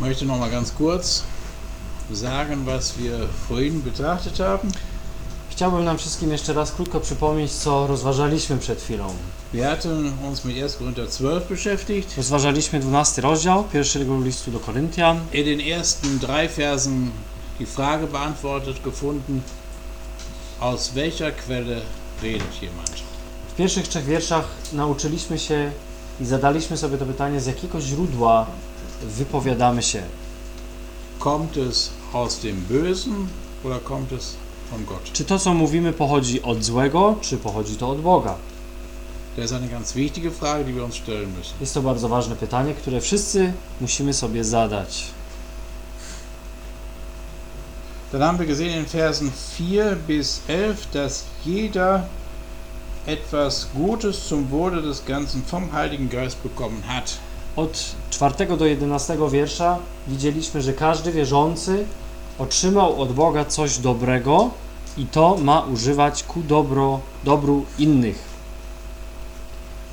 möchte noch mal ganz kurz sagen, was wir vorhin betrachtet haben. Chciałbym nam wszystkim jeszcze raz krótko przypomnieć, co rozważaliśmy przed chwilą. Wir hatten uns mit 1. Korinther 12 beschäftigt. Rozważaliśmy 12 rozdział pierwszego listu do Koryntian. In den ersten drei Versen die Frage beantwortet gefunden, aus welcher Quelle redet jemand? W pierwszych trzech wierszach nauczyliśmy się i zadaliśmy sobie to pytanie, z jakiego źródła wypowiadamy się. Kommt es aus dem Bösen oder kommt es von Gott? Czy to, co mówimy, pochodzi od złego, czy pochodzi to od Boga? Das ist eine ganz wichtige Frage, die wir uns stellen müssen. Jest to bardzo ważne pytanie, które wszyscy musimy sobie zadać. Dann haben wir gesehen in Versen 4 bis 11, dass jeder etwas Gutes zum Wohle des Ganzen vom Heiligen Geist bekommen hat. Od 4 do 11 wiersza widzieliśmy, że każdy wierzący otrzymał od Boga coś dobrego i to ma używać ku dobro, dobru innych.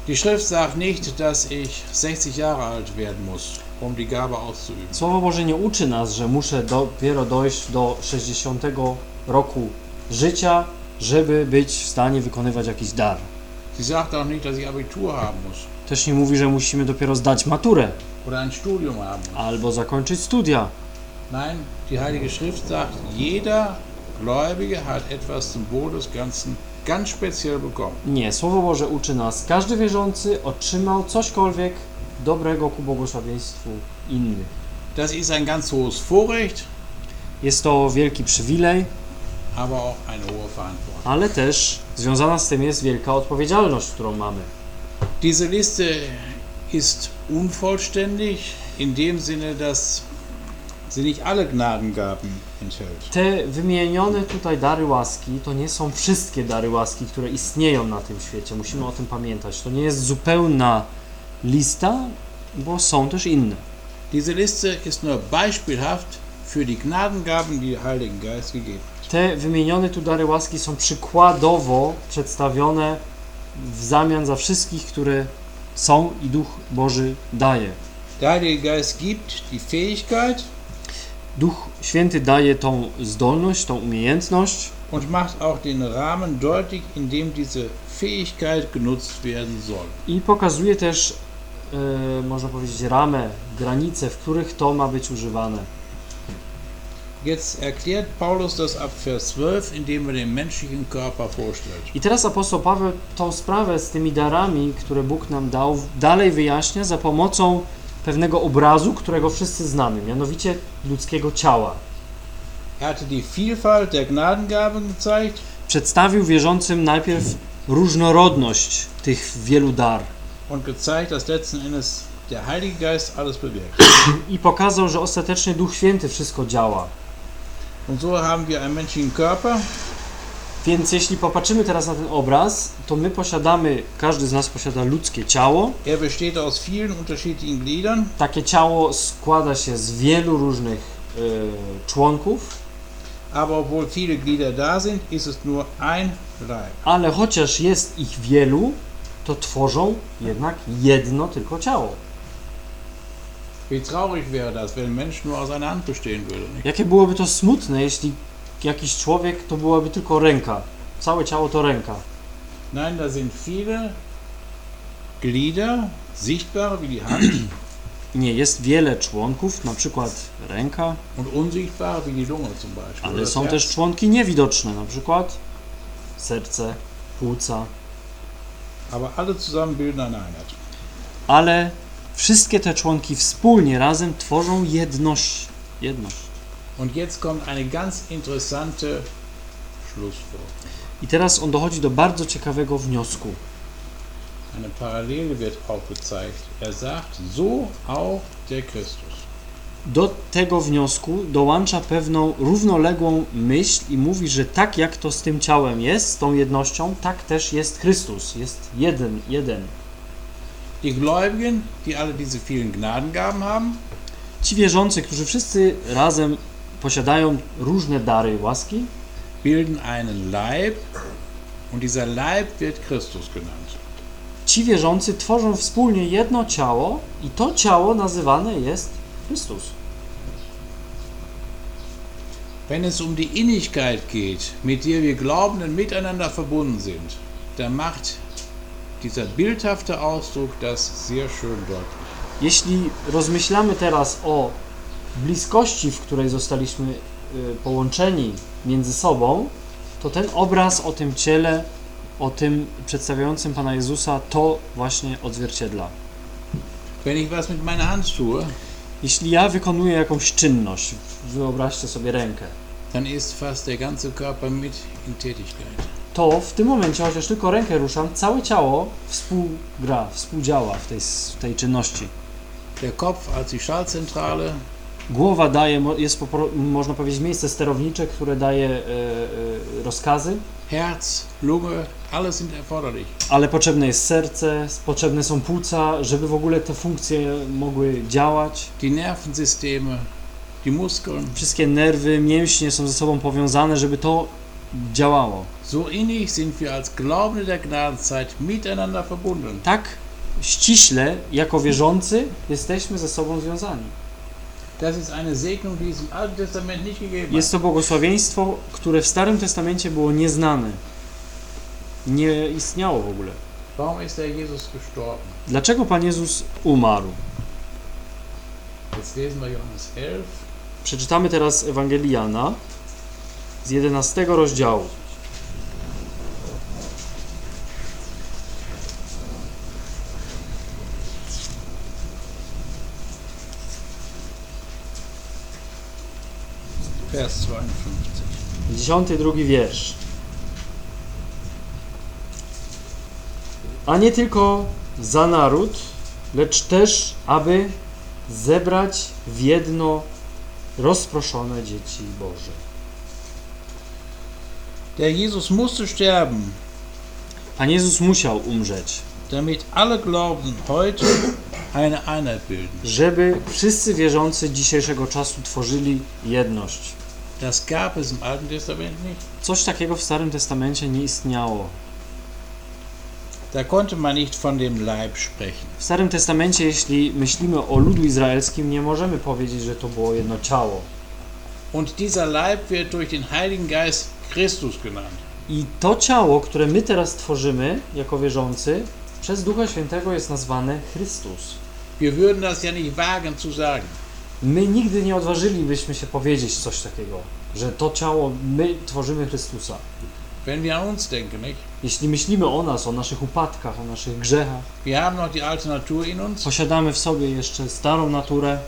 Die Schrift sagt nicht, dass ich 60 Jahre alt werden muss, um die Gabe auszuüben. Słowo Boże nie uczy nas, że muszę dopiero dojść do 60 roku życia, żeby być w stanie wykonywać jakiś dar. Sie sagt auch nicht, dass ich Abitur haben muss Też nie mówi, że musimy dopiero zdać maturę oder ein Studium haben muss. albo zakończyć studia. Nein, die Heilige Schrift sagt, jeder Gläubige hat etwas zum Wohl des Ganzen ganz speziell bekommen. Nie, Słowo Boże uczy nas, każdy wierzący otrzymał cośkolwiek dobrego ku błogosławieństwu innych. Das ist ein ganz hohes Vorrecht, Jest to wielki przywilej, aber auch eine hohe Verantwortung. ale też związana z tym jest wielka odpowiedzialność, którą mamy. Diese Liste ist unvollständig in dem Sinne, dass sie nicht alle Gnadengaben enthält. Te wymienione tutaj dary łaski to nie są wszystkie dary łaski, które istnieją na tym świecie. Musimy o tym pamiętać. To nie jest zupełna lista, bo są też inne. Diese Liste ist nur beispielhaft für die Gnadengaben, die der Heilige Geist gegeben. Te wymienione tu dary łaski są przykładowo przedstawione w zamian za wszystkich, które są i Duch Boży daje. Duch Święty daje tą zdolność, tą umiejętność und macht auch den Rahmen deutlich, in dem diese Fähigkeit genutzt werden soll. i pokazuje też, e, można powiedzieć, ramę, granice, w których to ma być używane. Jetzt erklärt Paulus das ab Vers 12, indem er den menschlichen Körper vorstellt. I teraz apostoł Paweł tą sprawę z tymi darami, które Bóg nam dał, dalej wyjaśnia za pomocą pewnego obrazu, którego wszyscy znamy, mianowicie ludzkiego ciała. Er hatte die Vielfalt der Gnadengaben gezeigt Przedstawił wierzącym najpierw różnorodność tych wielu dar und gezeigt, dass letzten Endes der Heilige Geist alles bewirkt. i pokazał, że ostatecznie Duch Święty wszystko działa. Und so haben wir einen menschlichen Körper, Więc jeśli popatrzymy teraz na ten obraz, to my posiadamy, każdy z nas posiada ludzkie ciało. er besteht aus vielen unterschiedlichen Gliedern, Takie ciało składa się z wielu różnych e, członków, aber obwohl viele Glieder da sind, ist es nur ein Leib. ale chociaż jest ich wielu, to tworzą jednak jedno tylko ciało. Wie traurig wäre das, wenn ein Mensch nur aus einer Hand bestehen würde. Nicht? Jakie byłoby to smutne, jeśli jakiś człowiek to byłaby tylko ręka. Całe ciało to ręka. Nein, da sind viele Glieder, sichtbare wie die Hand Nie, jest wiele członków, na przykład ręka, und unsichtbare wie die Lunge zum Beispiel. oder ale das są Herz. też członki niewidoczne, na przykład serce, płuca, Aber alle zusammen bilden eine Einheit. ale wszystkie te członki wspólnie razem tworzą jedność. Jedność. Und jetzt kommt eine ganz interessante Schlussfolgerung. I teraz on dochodzi do bardzo ciekawego wniosku. Eine Parallele wird aufgezeigt. Er sagt, so auch der Christus. Do tego wniosku dołącza pewną równoległą myśl i mówi, że tak jak to z tym ciałem jest, z tą jednością, tak też jest Chrystus. Jest jeden, jeden. Die Gläubigen, die alle diese vielen Gnadengaben haben, Ci wierzący, którzy wszyscy razem posiadają różne dary łaski, bilden einen Leib und dieser Leib wird Christus genannt. ci wierzący tworzą wspólnie jedno ciało i to ciało nazywane jest Chrystus. Wenn es um die Innigkeit geht, mit der wir Glaubenden miteinander verbunden sind, dann macht dieser bildhafte Ausdruck das sehr schön deutlich. Jeśli rozmyślamy teraz o bliskości, w której zostaliśmy y, połączeni między sobą, to ten obraz o tym ciele, o tym przedstawiającym Pana Jezusa, to właśnie odzwierciedla. Wenn ich was mit meiner Hand tue, Jeśli ja wykonuję jakąś czynność, wyobraźcie sobie rękę, dann ist fast der ganze Körper mit in Tätigkeit. To w tym momencie, chociaż tylko rękę ruszam, całe ciało współgra, współdziała w tej, w tej czynności. Der Kopf als die Schaltzentrale, Głowa daje, jest można powiedzieć miejsce sterownicze, które daje e, e, rozkazy, Herz, Lunge, alles sind erforderlich. ale potrzebne jest serce, potrzebne są płuca, żeby w ogóle te funkcje mogły działać. Die Nervensysteme, die Muskeln. Wszystkie nerwy, mięśnie są ze sobą powiązane, żeby to działało. So innig sind wir als Glaubende der Gnadenzeit miteinander verbunden. Tak ściśle, jako wierzący, jesteśmy ze sobą związani. Das ist eine Segnung, die es im Alten Testament nicht gegeben Jest hat. to błogosławieństwo, które w Starym Testamencie było nieznane. Nie istniało w ogóle. Warum ist der Jesus gestorben? Dlaczego Pan Jezus umarł? Jetzt lesen wir Johannes 11. Przeczytamy teraz Ewangelii Jana z 11 rozdziału. Vers 52. Dziesiąty drugi wiersz. A nie tylko za naród, lecz też, aby zebrać w jedno rozproszone dzieci Boże. Der Jesus musste sterben, Pan Jezus musiał umrzeć, damit alle Glaubenden heute eine Einheit bilden. żeby wszyscy wierzący dzisiejszego czasu tworzyli jedność. Das gab es im Alten Testament nicht. Coś takiego w Starym Testamencie nie istniało. Da konnte man nicht von dem Leib sprechen. W Starym Testamencie, jeśli myślimy o ludu izraelskim, nie możemy powiedzieć, że to było jedno ciało. Und dieser Leib wird durch den Heiligen Geist Christus genannt. I to ciało, które my teraz tworzymy jako wierzący, przez Ducha Świętego jest nazwane Chrystus. Wir würden das ja nicht wagen zu sagen. My nigdy nie odważylibyśmy się powiedzieć coś takiego, że to ciało, my tworzymy Chrystusa. Wenn wir an uns denken, nicht? Jeśli myślimy o nas, o naszych upadkach, o naszych grzechach, Wir haben noch die alte Natur in uns. posiadamy w sobie jeszcze starą naturę,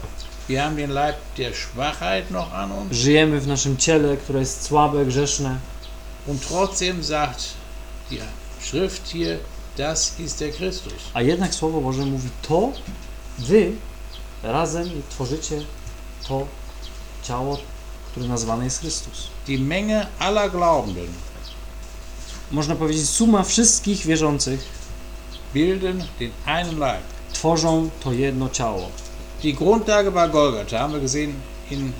Żyjemy w naszym ciele, które jest słabe, grzeszne, Und trotzdem sagt die Schrift hier, das ist der Christus. a jednak Słowo Boże mówi to, wy razem tworzycie to ciało, które nazwane jest Chrystus. Die Menge aller Glaubenden Można powiedzieć, suma wszystkich wierzących bilden den einen Leib. tworzą to jedno ciało. Die Grundlage war Golgatha, haben wir gesehen in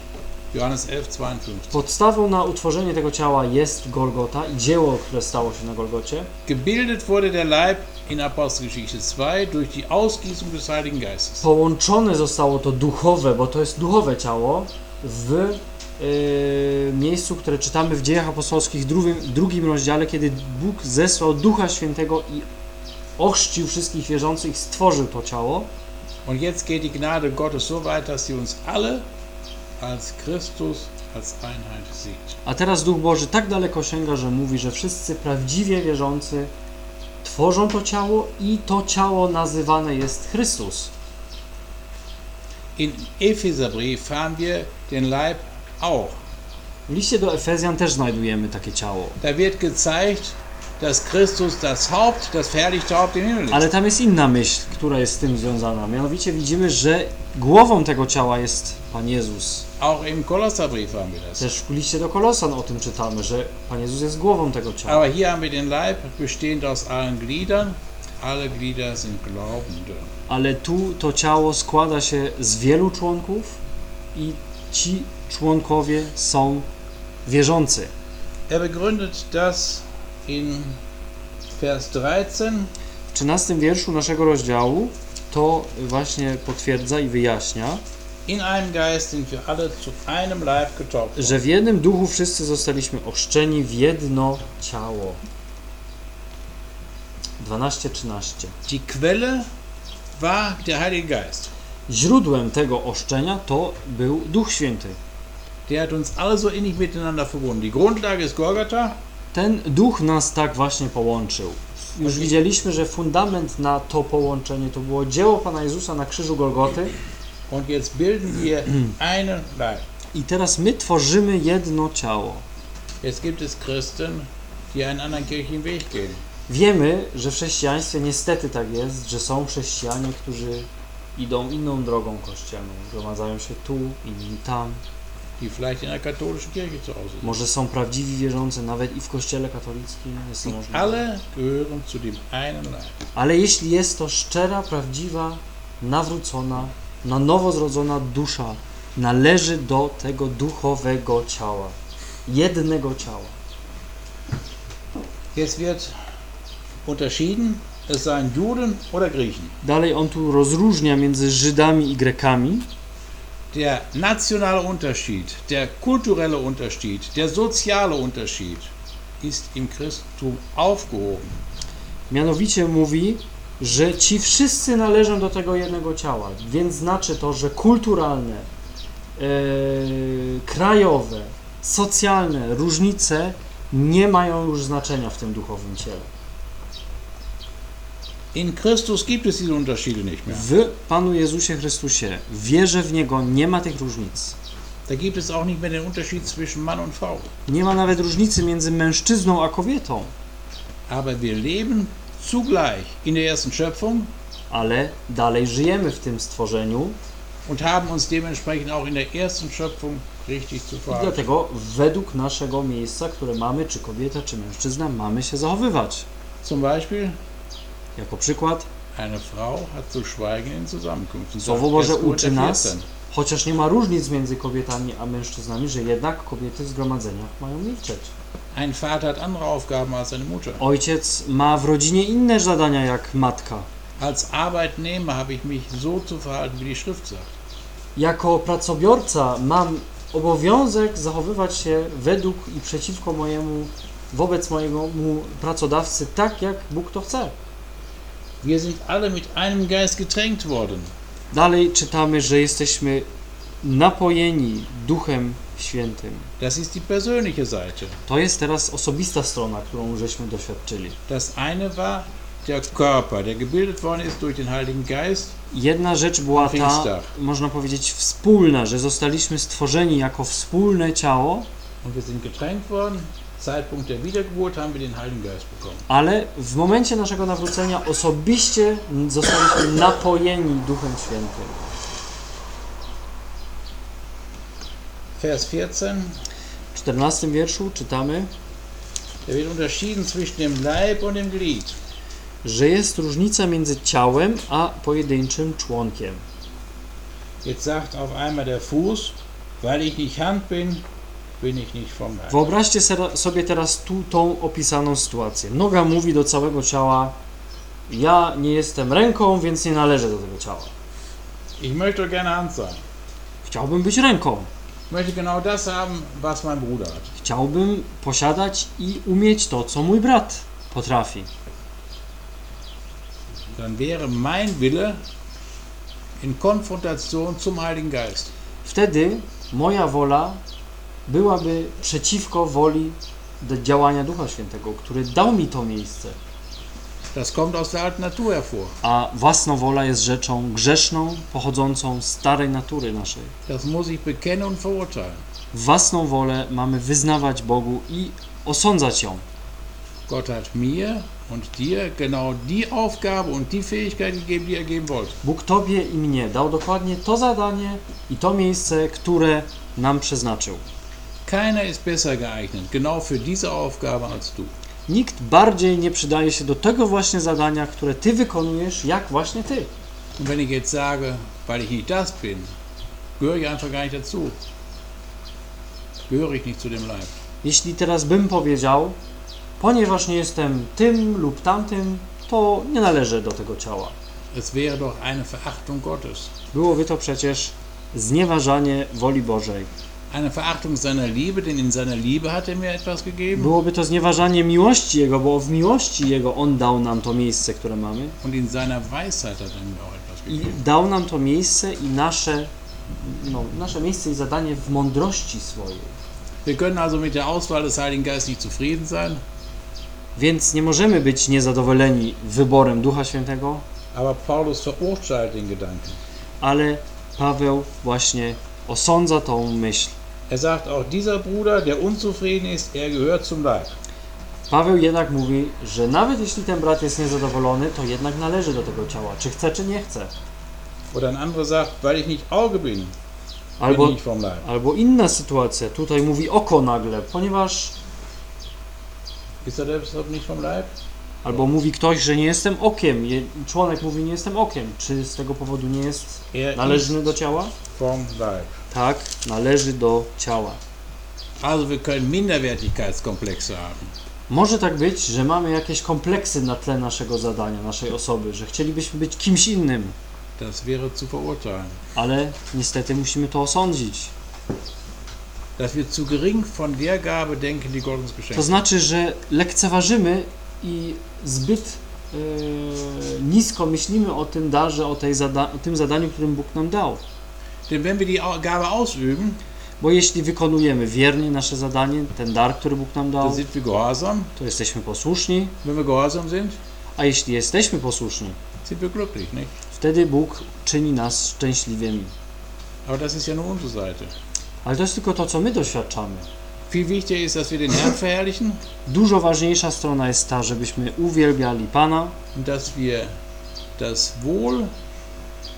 Johannes 11, 52. Podstawą na utworzenie tego ciała jest Golgota i dzieło, które stało się na Golgocie. Gebildet wurde der Leib in Apostelgeschichte 2 durch die Ausgießung des Heiligen Geistes. Połączone zostało to duchowe, bo to jest duchowe ciało, w yy, miejscu, które czytamy w Dziejach Apostolskich, drugim, drugim rozdziale, kiedy Bóg zesłał Ducha Świętego i ochrzcił wszystkich wierzących stworzył to ciało. Und jetzt geht die Gnade Gottes so weit, dass sie uns alle als Christus, als Einheit sieht. A teraz Duch Boży tak daleko sięga, że mówi, że wszyscy prawdziwie wierzący tworzą to ciało i to ciało nazywane jest Chrystus. In Epheserbrief haben wir den Leib auch. W liście do Efezjan też znajdujemy takie ciało. Da wird gezeigt, dass Christus das Haupt, das verherrlichte Haupt im Himmel ist. Ale tam jest inna myśl, która jest z tym związana. Mianowicie widzimy, że głową tego ciała jest Pan Jezus. Auch im Kolosserbrief haben wir das. Też w liście do Kolosan o tym czytamy, że Pan Jezus jest głową tego ciała. Aber hier haben wir den Leib bestehend aus allen Gliedern. Alle Glieder sind Glaubende. Ale tu to ciało składa się z wielu członków i ci członkowie są wierzący. Er begründet das in Vers 13. W 13 wierszu naszego rozdziału to właśnie potwierdza i wyjaśnia. in einem Geist sind wir alle zu einem Leib getauft. że w jednym duchu wszyscy zostaliśmy ochrzczeni w jedno ciało. 12-13. Die Quelle war der Heilige Geist. Źródłem tego ochrzczenia to był Duch Święty. Der hat uns alle so innig miteinander verbunden. Die Grundlage ist Golgatha. Ten duch nas tak właśnie połączył. Już widzieliśmy, że fundament na to połączenie to było dzieło Pana Jezusa na krzyżu Golgoty Und jetzt bilden wir einen Leib. i teraz my tworzymy jedno ciało. Jetzt gibt es Christen, die einen anderen gehen. Wiemy, że w chrześcijaństwie niestety tak jest, że są chrześcijanie, którzy idą inną drogą kościelną. Zgromadzają się tu, inni tam. Die vielleicht in der katholischen Kirche zu Hause sind. Może są prawdziwi wierzący nawet i w kościele katolickim. Jest możliwe. alle gehören zu dem einen Leib. Ale jeśli jest to szczera, prawdziwa, nawrócona, na nowo zrodzona dusza, należy do tego duchowego ciała. Jednego ciała. Jetzt wird unterschieden, es seien Juden oder Griechen. Dalej on tu rozróżnia między Żydami i Grekami. Der nationale Unterschied, der kulturelle Unterschied, der soziale Unterschied ist im Christentum aufgehoben. Mianowicie mówi, że ci wszyscy należą do tego jednego ciała, więc znaczy to, że kulturalne, e, krajowe, socjalne różnice nie mają już znaczenia w tym duchowym ciele. In Christus gibt es diese Unterschiede nicht mehr. W Panu Jezusie Chrystusie, wierzę w Niego, nie ma tych różnic. Da gibt es auch nicht mehr den Unterschied zwischen Mann und Frau. Nie ma nawet różnicy między mężczyzną a kobietą, Aber wir leben zugleich in der ersten Schöpfung ale dalej żyjemy w tym stworzeniu und haben uns dementsprechend auch in der ersten Schöpfung richtig zu i verhalten. dlatego według naszego miejsca, które mamy, czy kobieta, czy mężczyzna, mamy się zachowywać. Zum Beispiel, Jako przykład, eine Frau hat zu schweigen in Zusammenkünften. Słowo Boże 1. Korinther uczy nas, 14. chociaż nie ma różnic między kobietami a mężczyznami, że jednak kobiety w zgromadzeniach mają milczeć. Ein Vater hat andere Aufgaben als seine Mutter. Ojciec ma w rodzinie inne zadania jak matka. Als Arbeitnehmer habe ich mich so zu verhalten, wie die Schrift sagt. Jako pracobiorca mam obowiązek zachowywać się według i przeciwko mojemu, wobec mojego pracodawcy tak, jak Bóg to chce. Wir sind alle mit einem Geist getränkt worden. Dalej czytamy, że jesteśmy napojeni Duchem Świętym. Das ist die persönliche Seite. To jest teraz osobista strona, którą żeśmy doświadczyli. Das eine war der Körper, der gebildet worden ist durch den Heiligen Geist. Jedna rzecz była ta, można powiedzieć, wspólna, że zostaliśmy stworzeni jako wspólne ciało, Und wir sind getränkt worden. Zeitpunkt der Wiedergeburt haben wir den Heiligen Geist bekommen. ale w momencie naszego nawrócenia osobiście zostaliśmy napojeni Duchem Świętym. Vers 14. W 14 wierszu czytamy, Da wird unterschieden zwischen dem Leib und dem Glied. że jest różnica między ciałem a pojedynczym członkiem. Jetzt sagt auf einmal der Fuß, weil ich nicht Hand bin, Wyobraźcie sobie teraz tu tą opisaną sytuację. Noga mówi do całego ciała: Ja nie jestem ręką, więc nie należę do tego ciała. Ich möchte gerne Hand sein. Chciałbym być ręką. Ich möchte genau das haben, was mein Bruder hat. Chciałbym posiadać i umieć to, co mój brat potrafi. Dann wäre mein Wille in Konfrontation zum Heiligen Geist. Wtedy moja wola byłaby przeciwko woli działania Ducha Świętego, który dał mi to miejsce. Das kommt aus der alten Natur hervor. A własna wola jest rzeczą grzeszną, pochodzącą z starej natury naszej. Das muss ich bekennen und verurteilen. Własną wolę mamy wyznawać Bogu i osądzać ją. Gott hat mir und dir genau die Aufgabe und die Fähigkeit gegeben, die er geben wollte. Bóg Tobie i mnie dał dokładnie to zadanie i to miejsce, które nam przeznaczył. Keiner ist besser geeignet, genau für diese Aufgabe als du. Nikt bardziej nie przydaje się do tego właśnie zadania, które Ty wykonujesz, jak właśnie Ty. Und wenn ich jetzt sage, weil ich nicht das bin, gehöre ich einfach gar nicht dazu. Gehöre ich nicht zu dem Leib. Jeśli teraz bym powiedział, ponieważ nie jestem tym lub tamtym, to nie należę do tego ciała. Es wäre doch eine Verachtung Gottes. Byłoby to przecież znieważanie woli Bożej. Eine Verachtung seiner Liebe, denn in seiner Liebe hat er mir etwas gegeben. Byłoby to znieważanie miłości Jego, bo w miłości Jego On dał nam to miejsce, które mamy. Und in seiner Weisheit hat er mir auch etwas I gegeben. dał nam to miejsce i nasze, no, nasze miejsce i zadanie w mądrości swojej. Wir können also mit der Auswahl des Heiligen Geistes nicht zufrieden sein, Więc nie możemy być niezadowoleni wyborem Ducha Świętego, aber Paulus verurteilt den Gedanken. ale Paweł właśnie osądza tą myśl. Er sagt auch, dieser Bruder, der unzufrieden ist, er gehört zum Leib. Paweł jednak mówi, że nawet jeśli ten brat jest niezadowolony, to jednak należy do tego ciała, czy chce, czy nie chce. Oder ein anderer sagt, weil ich nicht Auge bin, bin Albo, ich nicht vom Leib. albo inna sytuacja, tutaj mówi oko nagle, ponieważ Ist er deshalb nicht vom Leib? Albo mówi ktoś, że nie jestem okiem. Je- Członek mówi, nie jestem okiem. Czy z tego powodu nie jest należny do ciała? vom Leib. Tak, należy do ciała. Also wir können Minderwertigkeitskomplexe haben. Może tak być, że mamy jakieś kompleksy na tle naszego zadania, naszej osoby, że chcielibyśmy być kimś innym, Das wäre zu verurteilen. ale niestety musimy to osądzić. Dass wir zu gering von der Gabe denken, die Gott uns geschenkt To znaczy, że lekceważymy i zbyt e, nisko myślimy o tym darze, o, tej zada- o tym zadaniu, którym Bóg nam dał. Denn wenn wir die Gabe ausüben, Bo jeśli wykonujemy wiernie nasze zadanie, ten dar, który Bóg nam dał, to jesteśmy posłuszni, a jeśli jesteśmy posłuszni, wtedy Bóg czyni nas szczęśliwymi. Ale to jest tylko to, co my doświadczamy. Viel wichtiger ist, dass wir den Herrn verherrlichen Dużo ważniejsza strona jest ta, żebyśmy uwielbiali Pana dass wir das Wohl,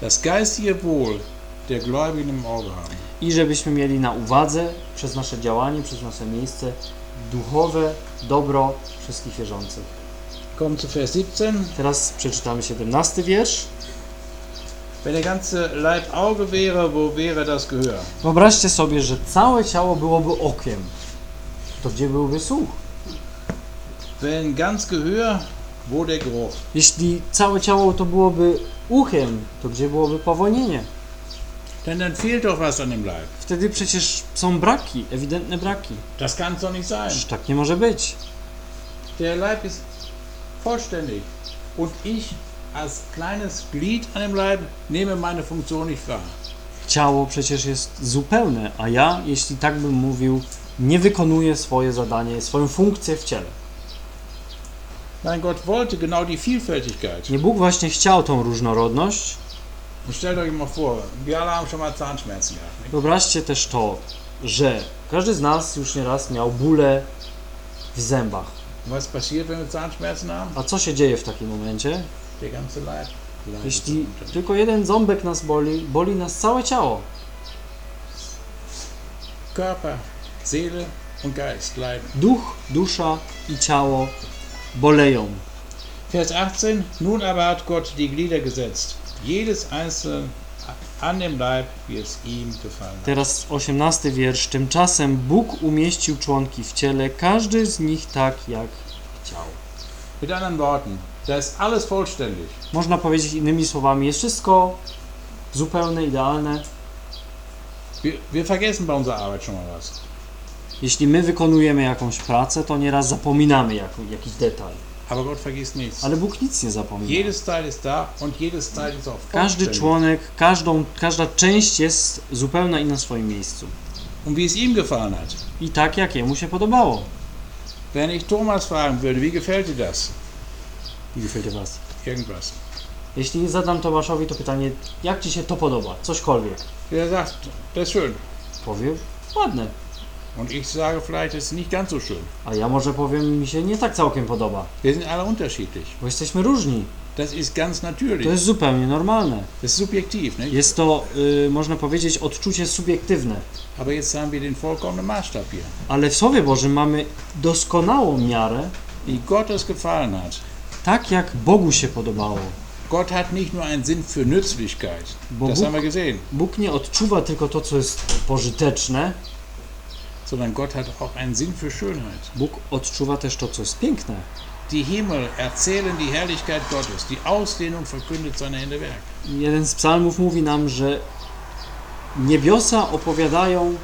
das geistige Wohl der Gläubigen im Auge haben. i żebyśmy mieli na uwadze przez nasze działanie, przez nasze miejsce duchowe dobro wszystkich wierzących. Kommen zu Vers 17. Teraz przeczytamy 17 wiersz. Wenn der ganze Leib Auge wäre, wo wäre das Gehör? Wyobraźcie sobie, że całe ciało byłoby okiem. To gdzie byłby słuch? Wenn ganz Gehör, wo der Geruch? Jeśli całe ciało to byłoby uchem, to gdzie byłoby powonienie? Denn dann fehlt doch was an dem Leib. Wtedy przecież są braki, ewidentne braki. Das kann doch nicht sein. Przecież tak nie może być. Der Leib ist vollständig. Und ich als kleines Glied an dem Leib nehme meine Funktion nicht wahr. Ciało przecież jest zupełne, a ja, jeśli tak bym mówił, nie wykonuję swoje zadanie, swoją funkcję w ciele. Nein, Gott wollte genau die Vielfältigkeit. Nie Bóg właśnie chciał tą różnorodność. Stellt euch mal vor, wir alle haben schon mal Zahnschmerzen gehabt. Nicht? Wyobraźcie też to, że każdy z nas już nieraz miał bóle w zębach. Was passiert, wenn wir Zahnschmerzen haben? A co się dzieje w takim momencie? Der ganze Leib Jeśli tylko jeden ząbek nas boli, boli nas całe ciało. Körper, Seele und Geist leiden. Duch, dusza i ciało boleją. Vers 18. Nun aber hat Gott die Glieder gesetzt. Jedes einzelne an dem Leib, wie es ihm gefallen. Teraz 18 wiersz. Tymczasem Bóg umieścił członki w ciele, każdy z nich tak jak chciał. Mit anderen Worten, da ist alles vollständig. Można powiedzieć innymi słowami, jest wszystko zupełne, idealne. Wir, wir vergessen bei unserer Arbeit schon mal was. Jeśli my wykonujemy jakąś pracę, to nieraz zapominamy jak, jakiś detal. Aber Gott vergisst nichts. Ale Bóg nic nie zapomina. Jedes Teil ist da und jedes Teil ist auch Każdy członek, każdą, każda część jest zupełna i na swoim miejscu. Und wie es ihm gefallen hat. I tak, jak jemu się podobało. Wenn ich Thomas fragen würde, wie gefällt dir das? I gefällt dir was? Irgendwas. Jeśli zadam Tomaszowi to pytanie, jak ci się to podoba, cośkolwiek, Der sagt, das ist schön. powie, ładne. Und ich sage vielleicht, das ist nicht ganz so schön. A ja może powiem, mi się nie tak całkiem podoba, Wir sind alle unterschiedlich. bo jesteśmy różni. Das ist ganz To natürlich. jest zupełnie normalne. Das ist subjektiv, nicht? Jest to, y, można powiedzieć, odczucie subiektywne. Aber jetzt haben wir den vollkommenen Maßstab hier. Ale w Słowie Bożym mamy doskonałą miarę, Wie Gott es gefallen hat. tak jak Bogu się podobało. Gott hat nicht nur einen Sinn für Nützlichkeit. Bo Das Bóg, haben wir gesehen. Bóg nie odczuwa tylko to, co jest pożyteczne, Sondern Gott hat auch einen Sinn für Schönheit. Bóg odczuwa też to, co jest piękne. Die Himmel erzählen die Herrlichkeit Gottes. Die Ausdehnung verkündet seine Hände Werk. Jeden z psalmów mówi nam, że Niebiosa opowiadają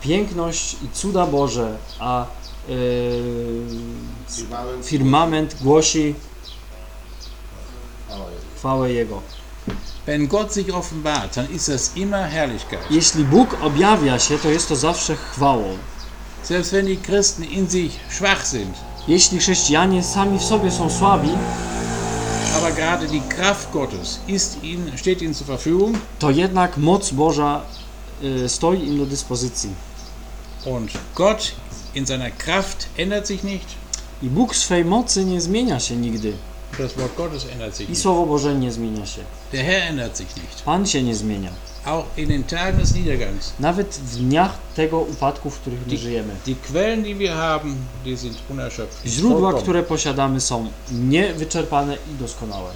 piękność i cuda Boże, a yy, Firmament, głosi chwałę Jego. Wenn Gott sich offenbart, dann ist das immer Herrlichkeit. Jeśli Bóg objawia się, to jest to zawsze chwałą. Selbst wenn die Christen in sich schwach sind, Jeśli chrześcijanie sami w sobie są słabi, aber gerade die Kraft Gottes ist ihnen, steht ihnen zur Verfügung to jednak moc Boża y, stoi im do dyspozycji. und Gott in seiner Kraft ändert sich nicht. I Bóg swej mocy nie zmienia się nigdy. Das Wort Gottes ändert sich I nicht. Słowo Boże nie zmienia się. Der Herr ändert sich nicht. Pan się nie zmienia. Auch in den Tagen des Niedergangs. Nawet w dniach tego upadku, w których my żyjemy. Die Quellen, die wir haben, die sind unerschöpflich. Źródła, Vollkommen. które posiadamy są niewyczerpane i doskonałe.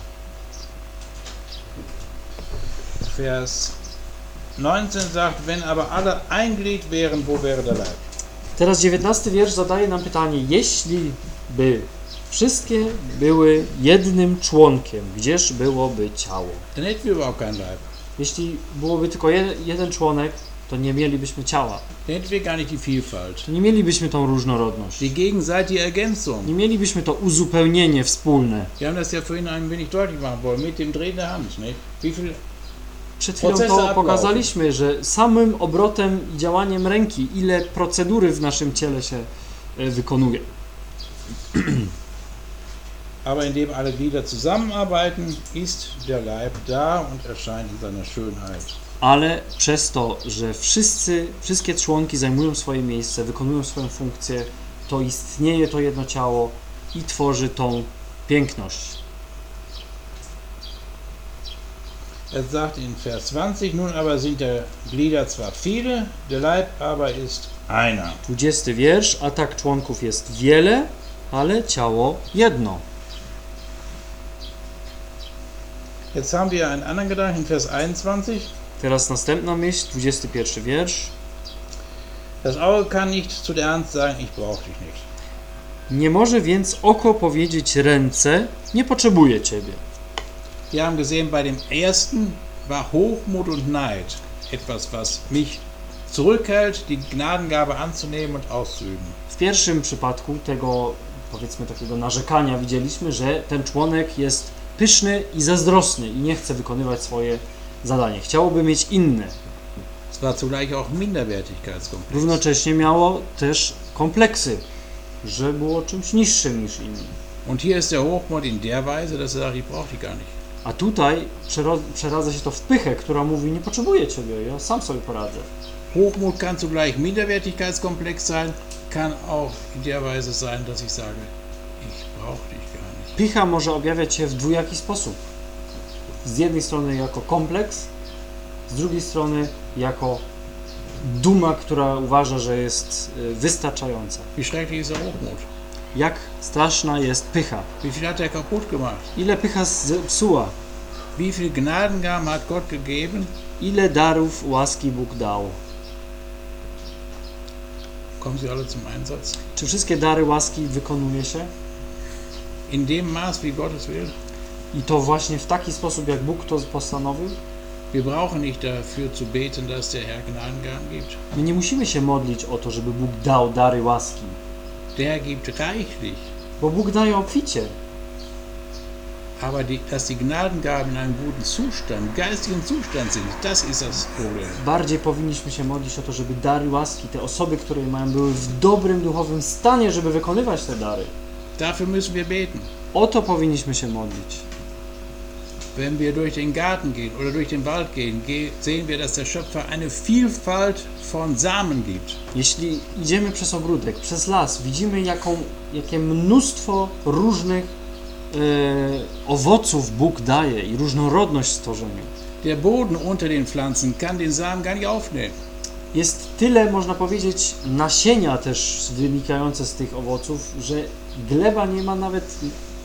Vers 19 sagt, wenn aber alle ein Glied wären, wo wäre der Leib? Teraz 19 wiersz zadaje nam pytanie, jeśli by wszystkie były jednym członkiem, gdzież byłoby ciało? Jeśli byłoby tylko jeden, jeden członek, to nie mielibyśmy ciała. Dann hätten wir gar nicht die Vielfalt. To nie mielibyśmy tą różnorodność. Die gegenseitige Ergänzung. Nie mielibyśmy to uzupełnienie wspólne. Wir haben das ja vorhin ein wenig deutlich machen wollen, mit dem Drehen der Hand. Nicht? Wie viel Przed chwilą to pokazaliśmy, że samym obrotem i działaniem ręki, ile procedury w naszym ciele się e, wykonuje. Aber indem alle Glieder zusammenarbeiten, ist der Leib da und erscheint in seiner Schönheit. Ale przez to, że wszyscy, wszystkie członki zajmują swoje miejsce, wykonują swoją funkcję, to istnieje to jedno ciało i tworzy tą piękność. Er sagt in Vers 20, nun aber sind der Glieder zwar viele, der Leib aber ist einer. 20 wiersz, a tak członków jest wiele, ale ciało jedno. Jetzt haben wir einen anderen Gedanken in Vers 21. Teraz następna myśl, 21 wiersz. Das Auge kann nicht zu der Hand sagen, ich brauche dich nicht. Nie może więc oko powiedzieć ręce, nie potrzebuję Ciebie. Wir haben gesehen, bei dem ersten war Hochmut und Neid etwas, was mich zurückhält, die Gnadengabe anzunehmen und auszuüben. W pierwszym przypadku tego, powiedzmy, takiego narzekania widzieliśmy, że ten członek jest pyszny i zazdrosny i nie chce wykonywać swoje zadanie. Chciałoby mieć inne. Es war zugleich auch Minderwertigkeitskomplex. Równocześnie miało też kompleksy, że było czymś niższym niż inni. Und hier ist der Hochmut in der Weise, dass er sagt, ich brauche dich gar nicht. A tutaj przeradza się to w pychę, która mówi, nie potrzebuję Ciebie, ja sam sobie poradzę. Hochmut kann zugleich Minderwertigkeitskomplex sein, kann auch in der Weise sein, dass ich sage, ich brauche dich gar nicht. Pycha może objawiać się w dwojaki sposób. Z jednej strony jako kompleks, z drugiej strony jako duma, która uważa, że jest y, wystarczająca. Wie schrecklich ist der Hochmut? Jak straszna jest pycha. Wie viel hat er kaputt gemacht? Ile pycha zepsuła, Wie viel Gnadengaben hat Gott gegeben? ile darów łaski Bóg dał. Kommen sie alle zum Einsatz? Czy wszystkie dary łaski wykonuje się? In dem Maß, wie Gott es will? I to właśnie w taki sposób, jak Bóg to postanowił? Wir brauchen nicht dafür zu beten, dass der Herr Gnadengaben gibt. My nie musimy się modlić o to, żeby Bóg dał dary łaski, Der gibt reichlich. bo Bóg daje obficie. Aber die, dass die Gnadengaben in einem guten Zustand, geistigen Zustand sind, das ist das Problem. Bardziej powinniśmy się modlić o to, żeby dary łaski, te osoby, które je mają, były w dobrym duchowym stanie, żeby wykonywać te dary. Dafür müssen wir beten. O to powinniśmy się modlić. Wenn wir durch den Garten gehen oder durch den Wald gehen, ge- sehen wir, dass der Schöpfer eine Vielfalt von Samen gibt. Jeśli idziemy przez ogródek, przez las, widzimy jaką, jakie mnóstwo różnych e, owoców Bóg daje i różnorodność stworzeniu. Der Boden unter den Pflanzen kann den Samen gar nicht aufnehmen. Jest tyle, można powiedzieć, nasienia też wynikające z tych owoców, że gleba nie ma nawet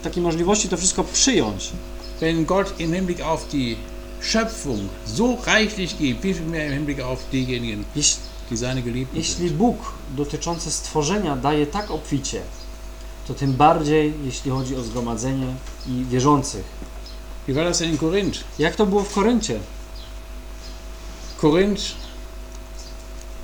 takiej możliwości to wszystko przyjąć. Wenn Gott im Hinblick auf die Schöpfung so reichlich gibt, wie viel mehr im Hinblick auf diejenigen, Jeśli, die seine Geliebten jeśli Bóg dotyczące stworzenia daje tak obficie, to tym bardziej, jeśli chodzi o zgromadzenie i wierzących. Wie war das in Korinth? Jak to było w Koryncie? Korinth,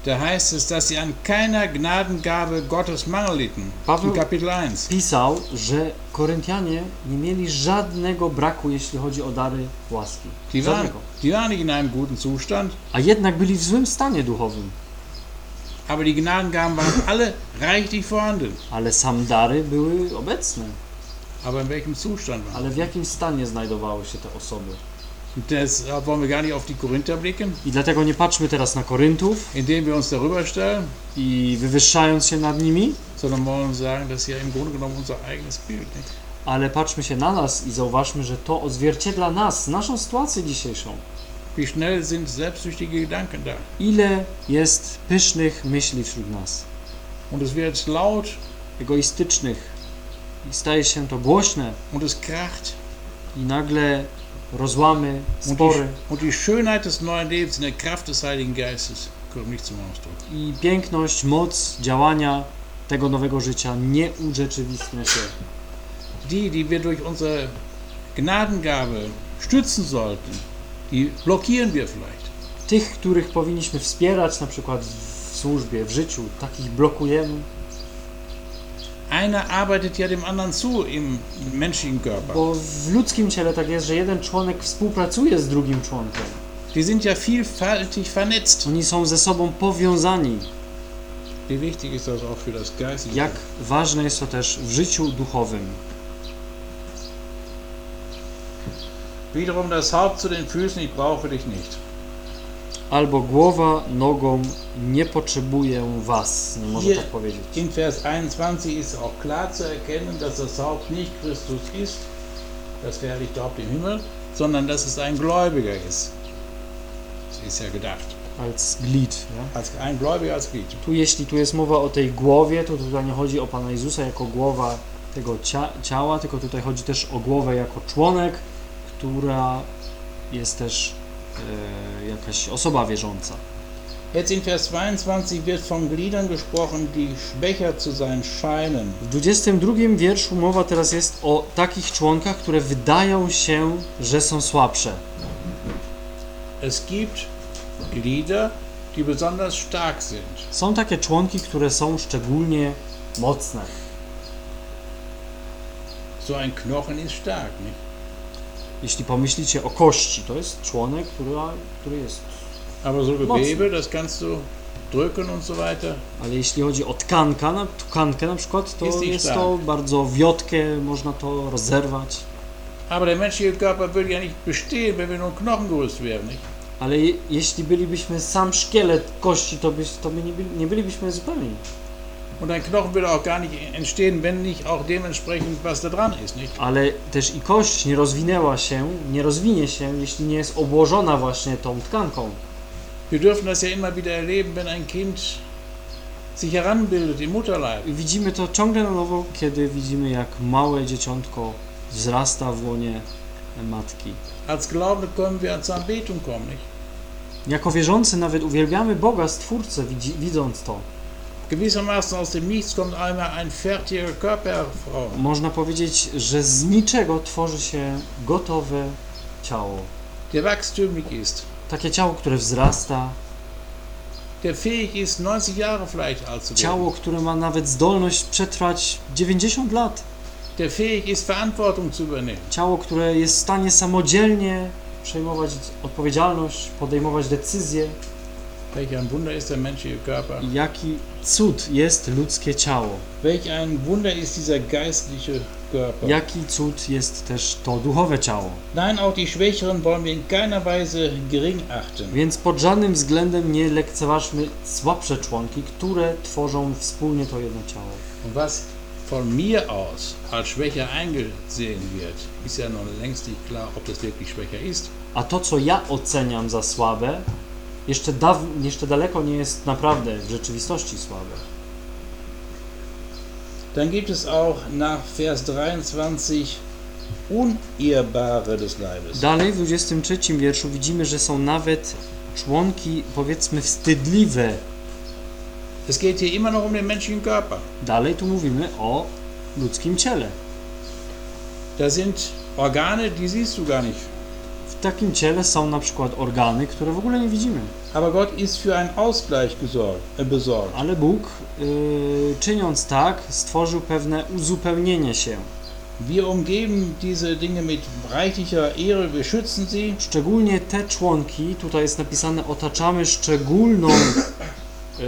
da heißt es, dass sie an keiner Gnadengabe Gottes Mangel litten. Paweł Kapitel 1. pisał, że Koryntianie nie mieli żadnego braku, jeśli chodzi o dary łaski. Die waren, die waren in einem guten Zustand, A jednak byli w złym stanie duchowym. aber die Gnadengaben waren alle reichlich vorhanden. Ale sam dary były obecne. Aber in welchem Zustand waren Ale w jakim stanie znajdowały się te osoby? Und Deshalb wollen wir gar nicht auf die Korinther blicken, I dlatego nie patrzmy teraz na Koryntów indem wir uns darüber stellen, i wywyższając się nad nimi, sondern wollen sagen, das ist ja im Grunde genommen unser eigenes Bild. Nicht? ale patrzmy się na nas i zauważmy, że to odzwierciedla nas, naszą sytuację dzisiejszą. Wie schnell sind selbstsüchtige Gedanken da? Ile jest pysznych myśli wśród nas, Und es wird laut egoistycznych i staje się to głośne und es kracht. i nagle rozłamy, Und die, spory und die Schönheit des neuen Lebens in der Kraft des Heiligen Geistes kommt nicht zum Ausdruck. i piękność, moc działania tego nowego życia nie urzeczywistnia się. Die, die wir durch unsere Gnadengabe stützen sollten, die blockieren wir vielleicht. Tych, których powinniśmy wspierać na przykład w służbie, w życiu, takich blokujemy. Einer arbeitet ja dem anderen zu im menschlichen Körper. Bo w ludzkim ciele tak jest, że jeden członek współpracuje z drugim członkiem. Die sind ja vielfältig vernetzt. Oni są ze sobą powiązani. Wie wichtig ist das auch für das Geistige? Jak ważne jest to też w życiu duchowym. Wiederum das Haupt zu den Füßen, ich brauche dich nicht. Albo głowa nogą nie potrzebuję was, nie może tak powiedzieć. In Vers 21 ist auch klar zu erkennen, dass das Haupt nicht Christus ist, das verherrlichte Haupt im Himmel, sondern dass es ein Gläubiger ist. Das ist ja gedacht. Als Glied. Ja? Als ein Gläubiger als Glied. Tu jeśli tu jest mowa o tej głowie, to tutaj nie chodzi o Pana Jezusa jako głowa tego cia ciała, tylko tutaj chodzi też o głowę jako członek, która jest też jakaś osoba wierząca. Jetzt in Vers 22 wird von Gliedern gesprochen, die schwächer zu sein scheinen. W 22 wierszu mowa teraz jest o takich członkach, które wydają się, że są słabsze. Es gibt Glieder, die besonders stark sind. Są takie członki, które są szczególnie mocne. So ein Knochen ist stark, nicht? Jeśli pomyślicie o kości, to jest członek, która, który jest. Aber so. Gewebe, das kannst du drücken und so weiter. Ale jeśli chodzi o tkankę, na, tkankę na przykład, to Jest jest, to bardzo wiotkie, można to rozerwać. Aber der menschliche Körper würde ja nicht bestehen, wenn wir nur Knochengerüst wären, nicht? Ale je, jeśli bylibyśmy sam szkielet kości, to, byś, to by nie, byli, nie bylibyśmy zupełni. Und ein Knochen würde auch gar nicht entstehen, wenn nicht auch dementsprechend was da dran ist, nicht? Ale też i kość nie rozwinęła się, nie rozwinie się, jeśli nie jest obłożona właśnie tą tkanką. Wir dürfen das ja immer wieder erleben, wenn ein Kind sich heranbildet im Mutterleib. I widzimy to ciągle na nowo, kiedy widzimy jak małe dzieciątko wzrasta w łonie matki. Als Glaubende können wir zur Anbetung kommen, nicht? Jako wierzący nawet uwielbiamy Boga, Stwórcę, widzi, widząc to. Gewissermaßen aus dem Nichts kommt einmal ein fertiger Körper hervor. Można powiedzieć, że z niczego tworzy się gotowe ciało. Der wachstümlich ist, Takie ciało, które wzrasta, der fähig ist, 90 Jahre vielleicht alt zu werden. ciało, które ma nawet zdolność przetrwać 90 lat. Der fähig ist, Verantwortung zu übernehmen. Ciało, które jest w stanie samodzielnie przejmować odpowiedzialność, podejmować decyzje. Welch ein Wunder ist der menschliche Körper. Jaki cud jest ludzkie ciało. Welch ein Wunder ist dieser geistliche Körper. Jaki cud jest też to duchowe ciało. Nein, auch die Schwächeren wollen wir in keiner Weise gering achten. Więc pod żadnym względem nie lekceważmy słabsze członki, które tworzą wspólnie to jedno ciało. Und was von mir aus als schwächer eingesehen wird, ist ja noch längst nicht klar, ob das wirklich schwächer ist. A to, co ja oceniam za słabe, jeszcze, daw- jeszcze daleko nie jest naprawdę w rzeczywistości słabe. Dann gibt es auch nach Vers 23 Unehrbare des Leibes. Dalej w 23 wierszu widzimy, że są nawet członki, powiedzmy, wstydliwe. Es geht hier immer noch um den menschlichen Körper. Dalej tu mówimy o ludzkim ciele. Da sind Organe, die siehst du gar nicht. W takim ciele są na przykład organy, które w ogóle nie widzimy. Aber Gott ist für einen Ausgleich äh, besorgt. Ale Bóg, yy, czyniąc tak, stworzył pewne uzupełnienie się. Wir umgeben diese Dinge mit reichlicher Ehre, wir schützen sie. Szczególnie te członki, tutaj jest napisane, otaczamy szczególną yy,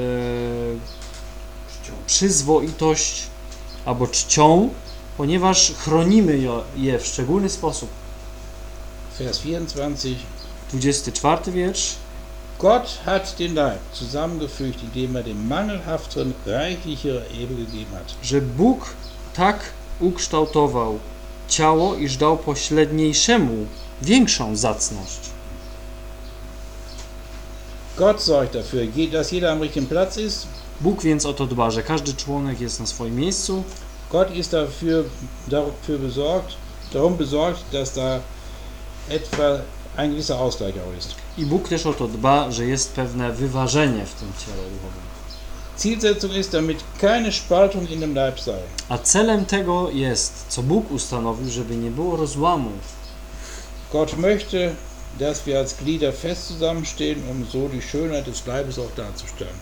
przyzwoitość albo czcią, ponieważ chronimy je w szczególny sposób. Vers 24. 24 wiersz. Gott hat den Leib zusammengefügt, indem er dem Mangelhafteren reichlichere Ehre gegeben hat. że Bóg tak ukształtował ciało, iż dał pośredniejszemu większą zacność. Gott sorgt dafür, dass jeder am richtigen Platz ist. Bóg więc o to dba, że każdy członek jest na swoim miejscu. Gott ist dafür, dafür besorgt, darum besorgt, dass da etwa ein gewisser Ausgleich auch ist. I Bóg też o to dba, że jest pewne wyważenie w tym ciele duchowym. Zielsetzung ist, damit keine Spaltung in dem Leib sei. A celem tego jest, co Bóg ustanowił, żeby nie było rozłamu. Gott möchte, dass wir als Glieder fest zusammenstehen, um so die Schönheit des Leibes auch darzustellen.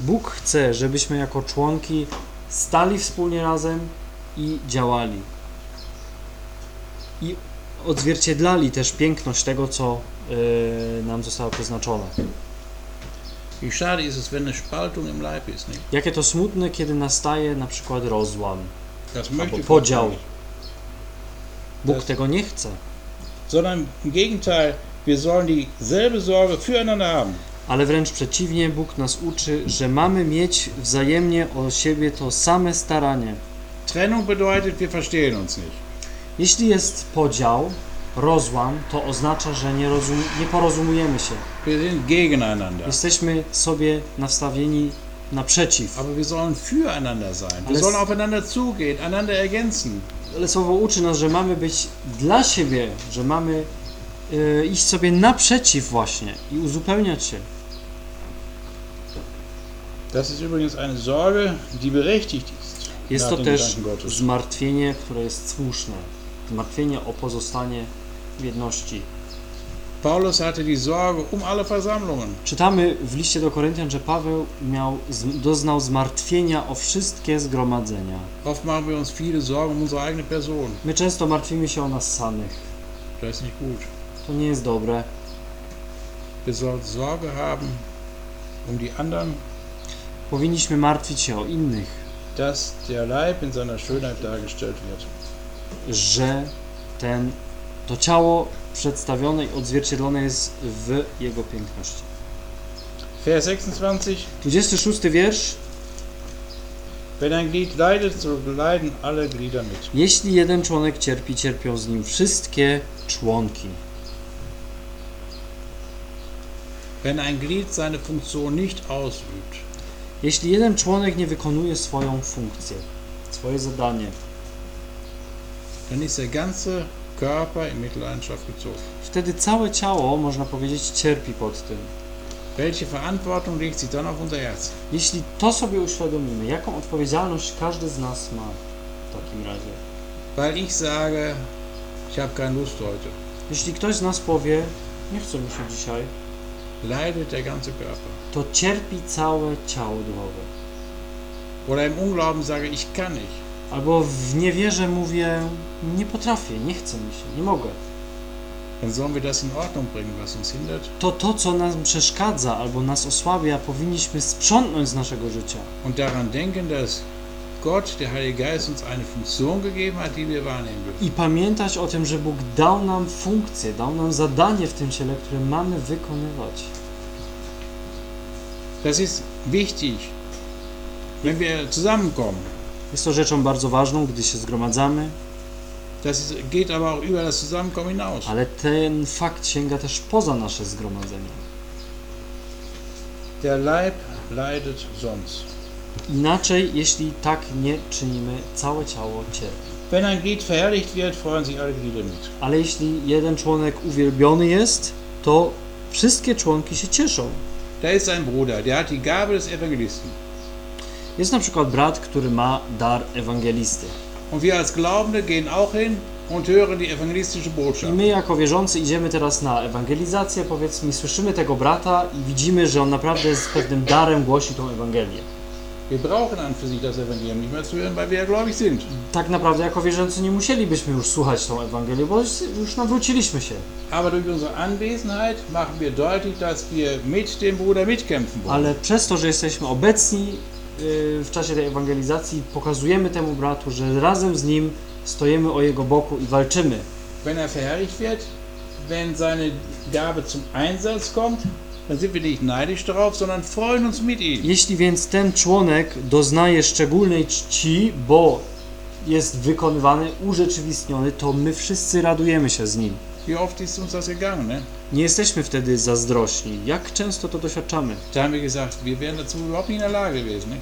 Bóg chce, żebyśmy jako członki stali wspólnie razem i działali. I odzwierciedlali też piękność tego, co yy, nam zostało przeznaczone. Jakie to smutne, kiedy nastaje na przykład rozłam. Gott podział. Bóg tego nie chce. Sondern im Gegenteil, wir sollen dieselbe Sorge füreinander haben. Ale wręcz przeciwnie, Bóg nas uczy, że mamy mieć wzajemnie o siebie to same staranie. Trennung bedeutet, wir verstehen uns nicht. Jeśli jest podział, rozłam, to oznacza, że nie, rozum, nie porozumujemy się. Jesteśmy sobie nastawieni naprzeciw. Aber wir sollen füreinander sein. Wir sollen aufeinander zugehen, einander ergänzen. Ale słowo uczy nas, że mamy być dla siebie, że mamy y, iść sobie naprzeciw właśnie i uzupełniać się. Das ist übrigens eine Sorge, die berechtigt ist. Jest to też zmartwienie, które jest słuszne. Zmartwienie o pozostanie w jedności. Paulus hatte die Sorge um alle Versammlungen. Czytamy w liście do Koryntian, że Paweł miał, doznał zmartwienia o wszystkie zgromadzenia. Oft machen wir uns viele Sorgen um unsere eigene Person. My często martwimy się o nas samych. Das ist nicht gut. To nie jest dobre. Wir sollen Sorge haben um die anderen, Powinniśmy martwić się o innych, dass der Leib in seiner Schönheit dargestellt wird. Że ten, to ciało przedstawione i odzwierciedlone jest w jego piękności. Vers 26. 26 wiersz. Wenn ein Glied leidet, so leiden alle Glieder mit. Jeśli jeden członek cierpi, cierpią z nim wszystkie członki. Wenn ein Glied seine Funktion nicht ausübt, Jeśli jeden członek nie wykonuje swoją funkcję, swoje zadanie, dann ist der ganze Körper in Mitleidenschaft gezogen. wtedy całe ciało, można powiedzieć, cierpi pod tym. Welche Verantwortung legt sich dann auf unser Herz? Jeśli to sobie uświadomimy, jaką odpowiedzialność każdy z nas ma w takim razie. Weil ich sage, ich habe keine Lust heute, Jeśli ktoś z nas powie, nie chce mi się dzisiaj, leidet der ganze Körper. to cierpi całe ciało duchowe. Oder im Unglauben sage, ich kann nicht. Albo w niewierze mówię, nie potrafię, nie chce mi się, nie mogę. Dann sollen wir das in Ordnung bringen, was uns hindert. To to, co nam przeszkadza albo nas osłabia, powinniśmy sprzątnąć z naszego życia. Und daran denken, dass Gott, der Heilige Geist, uns eine Funktion gegeben hat, die wir wahrnehmen dürfen. I pamiętać o tym, że Bóg dał nam funkcję, dał nam zadanie w tym ciele, które mamy wykonywać. Das ist wichtig. Wenn wir zusammenkommen, Jest to rzeczą bardzo ważną, gdy się zgromadzamy, das geht aber auch über das Zusammenkommen hinaus. ale ten fakt sięga też poza nasze zgromadzenie. Der Leib leidet sonst. Inaczej, jeśli tak nie czynimy, całe ciało cierpi. Wenn ein Glied verherrlicht wird, freuen sich alle Glieder mit. Ale jeśli jeden członek uwielbiony jest, to wszystkie członki się cieszą. Da ist ein Bruder, der hat die Gabe des Evangelisten. Jest na przykład brat, który ma dar ewangelisty. Und wir als Glaubende gehen auch hin und hören die evangelistische I Botschaft. my jako wierzący idziemy teraz na ewangelizację, powiedzmy, i słyszymy tego brata i widzimy, że on naprawdę z pewnym darem głosi tą Ewangelię. Wir brauchen an für sich das Evangelium nicht mehr zu hören, weil wir ja gläubig sind. Tak naprawdę jako wierzący nie musielibyśmy już słuchać tą Ewangelię, bo już, nawróciliśmy się. Aber durch unsere Anwesenheit machen wir deutlich, dass wir mit dem Bruder mitkämpfen wollen. Ale przez to, że jesteśmy obecni w czasie tej ewangelizacji, pokazujemy temu bratu, że razem z nim stoimy o jego boku i walczymy. Wenn er verherrlicht wird, wenn seine Gabe zum Einsatz kommt, dann sind wir nicht neidisch darauf, sondern freuen uns mit ihm. Jeśli więc ten członek doznaje szczególnej czci, bo jest wykonywany, urzeczywistniony, to my wszyscy radujemy się z nim. Wie oft ist uns das gegangen, ne? Nie jesteśmy wtedy zazdrośni. Jak często to doświadczamy? Da haben wir gesagt, wir wären dazu überhaupt nicht in der Lage gewesen, ne?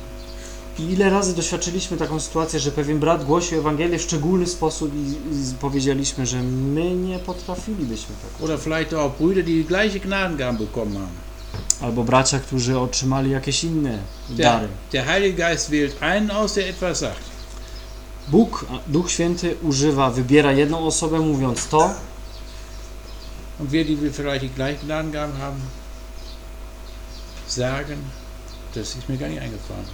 I ile razy doświadczyliśmy taką sytuację, że pewien brat głosił Ewangelię w szczególny sposób i, i powiedzieliśmy, że my nie potrafilibyśmy tego. Oder vielleicht auch Brüder, die gleiche Gnadengaben bekommen haben. Albo bracia, którzy otrzymali jakieś inne Der, dary. der Heilige Geist wählt einen aus, der etwas sagt. Bóg, Duch Święty używa, wybiera jedną osobę mówiąc to, Und wir, die wir vielleicht die gleichen Gnadengaben haben, sagen, das ist mir gar nicht eingefallen.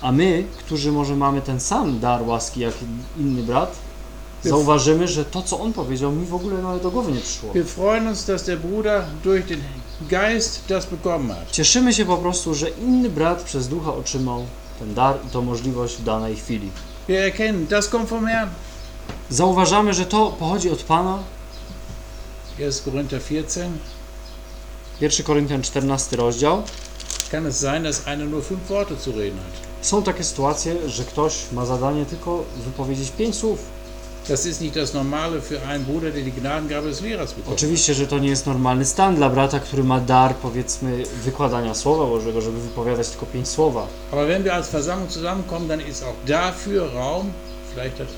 a my, którzy może mamy ten sam dar łaski jak inny brat, zauważymy, że to, co on powiedział, mi w ogóle nawet do głowy nie przyszło. Wir freuen uns, dass der Bruder durch den Geist das bekommen hat. Cieszymy się po prostu, że inny brat przez ducha otrzymał ten dar i tą możliwość w danej chwili. Wir erkennen, das kommt vom Herrn. Zauważamy, że to pochodzi od Pana. 1. Korinther 14. 1 Koryntian 14 rozdział. Kann es sein, dass einer nur fünf Worte zu reden hat? Są takie sytuacje, że ktoś ma zadanie tylko wypowiedzieć pięć słów. Das ist nicht das Normale für einen Bruder, der die Gnadengabe des Lehrers bekommt. Oczywiście, że to nie jest normalny stan dla brata, który ma dar, powiedzmy, wykładania Słowa Bożego, żeby wypowiadać tylko pięć słowa. Aber wenn wir als Versammlung zusammenkommen, dann ist auch dafür Raum. Vielleicht hat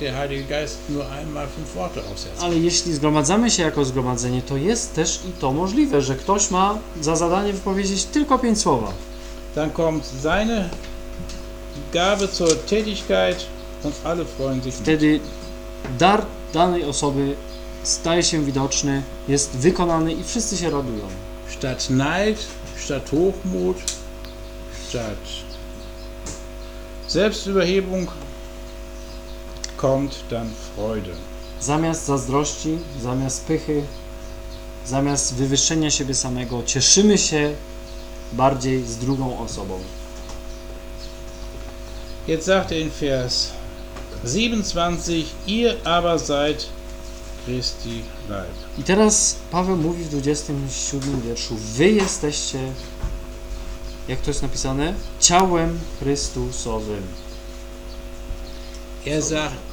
der Heilige Geist nur einmal fünf Worte aufs Herz. Ale jeśli zgromadzamy się jako zgromadzenie, to jest też i to możliwe, że ktoś ma za zadanie wypowiedzieć tylko pięć słowa. Dann kommt seine Gabe zur Tätigkeit und alle freuen sich. Wtedy dar danej osoby staje się widoczny, jest wykonany i wszyscy się radują. Statt Neid, statt Hochmut, statt Selbstüberhebung kommt dann Freude. Zamiast zazdrości, zamiast pychy, zamiast wywyższenia siebie samego, cieszymy się bardziej z drugą osobą. Jetzt sagt er in Vers 27, ihr aber seid Christi Leib. I teraz Paweł mówi w 27 wierszu: Wy jesteście, jak to jest napisane, ciałem Chrystusowym. Er sagt,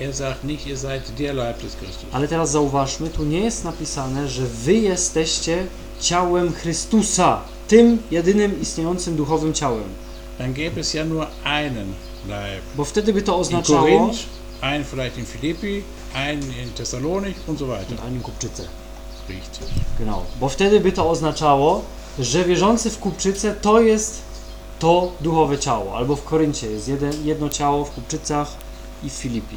er sagt nicht, ihr seid der Leib des Christus. Ale teraz zauważmy, tu nie jest napisane, że wy jesteście ciałem Chrystusa, tym jedynym istniejącym duchowym ciałem. Dann gäbe es ja nur einen Leib. Bo wtedy by to In oznaczało. Korinth, einen vielleicht in Philippi, einen in Thessalonik und so weiter. Ani kupczyce. Richtig. Genau. Bo wtedy by to oznaczało, że wierzący w Kupczyce to jest to duchowe ciało. Albo w Koryncie jest jedno ciało w Kupczycach i w Filipi.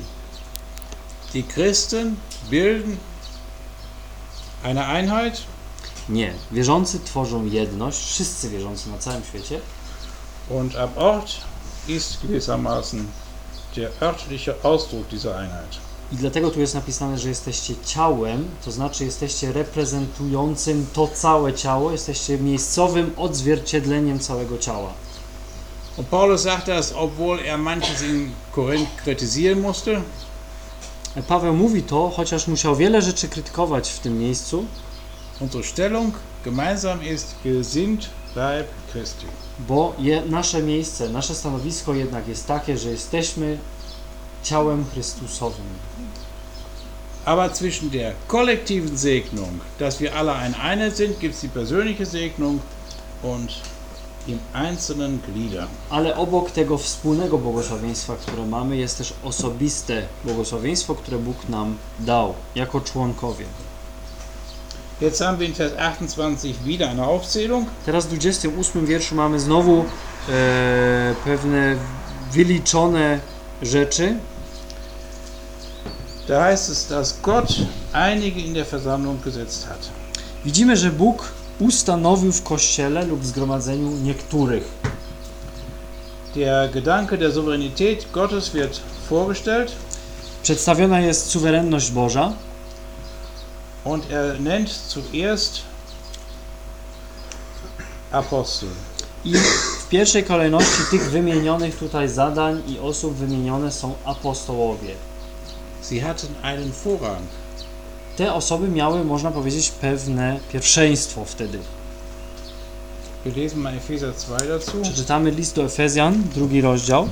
Die Christen bilden eine Einheit Nie. Wierzący tworzą jedność, wszyscy wierzący na całym świecie. und am Ort ist gewissermaßen der örtliche Ausdruck dieser Einheit. I dlatego tu jest napisane, że jesteście ciałem, to znaczy jesteście reprezentującym to całe ciało, jesteście miejscowym odzwierciedleniem całego ciała. Und Paulus sagt das, obwohl er manches in Korinth kritisieren musste, Paweł mówi to, chociaż musiał wiele rzeczy krytykować w tym miejscu, unsere Stellung gemeinsam ist, wir sind Leib Christi. bo je, nasze miejsce, nasze stanowisko jednak jest takie, że jesteśmy ciałem Chrystusowym. Aber zwischen der kollektiven Segnung, dass wir alle eine Einheit sind, gibt es die persönliche Segnung und im einzelnen Glieder. Ale obok tego wspólnego błogosławieństwa, które mamy, jest też osobiste błogosławieństwo, które Bóg nam dał jako członkowie. Jetzt haben wir in Vers 28 wieder eine Aufzählung. Teraz w 28 wierszu mamy znowu e, pewne wyliczone rzeczy. Da heißt es, dass Gott einige in der Versammlung gesetzt hat. Widzimy, że Bóg ustanowił w kościele lub zgromadzeniu niektórych. Der Gedanke der Souveränität Gottes wird vorgestellt Przedstawiona jest suwerenność Boża und er nennt zuerst Apostel. i w pierwszej kolejności tych wymienionych tutaj zadań i osób wymienione są apostołowie. Sie hatten einen Vorrang. Te osoby miały, można powiedzieć, pewne pierwszeństwo wtedy. Wir lesen mal Epheser 2 dazu. Przeczytamy list do Efezjan, drugi rozdział.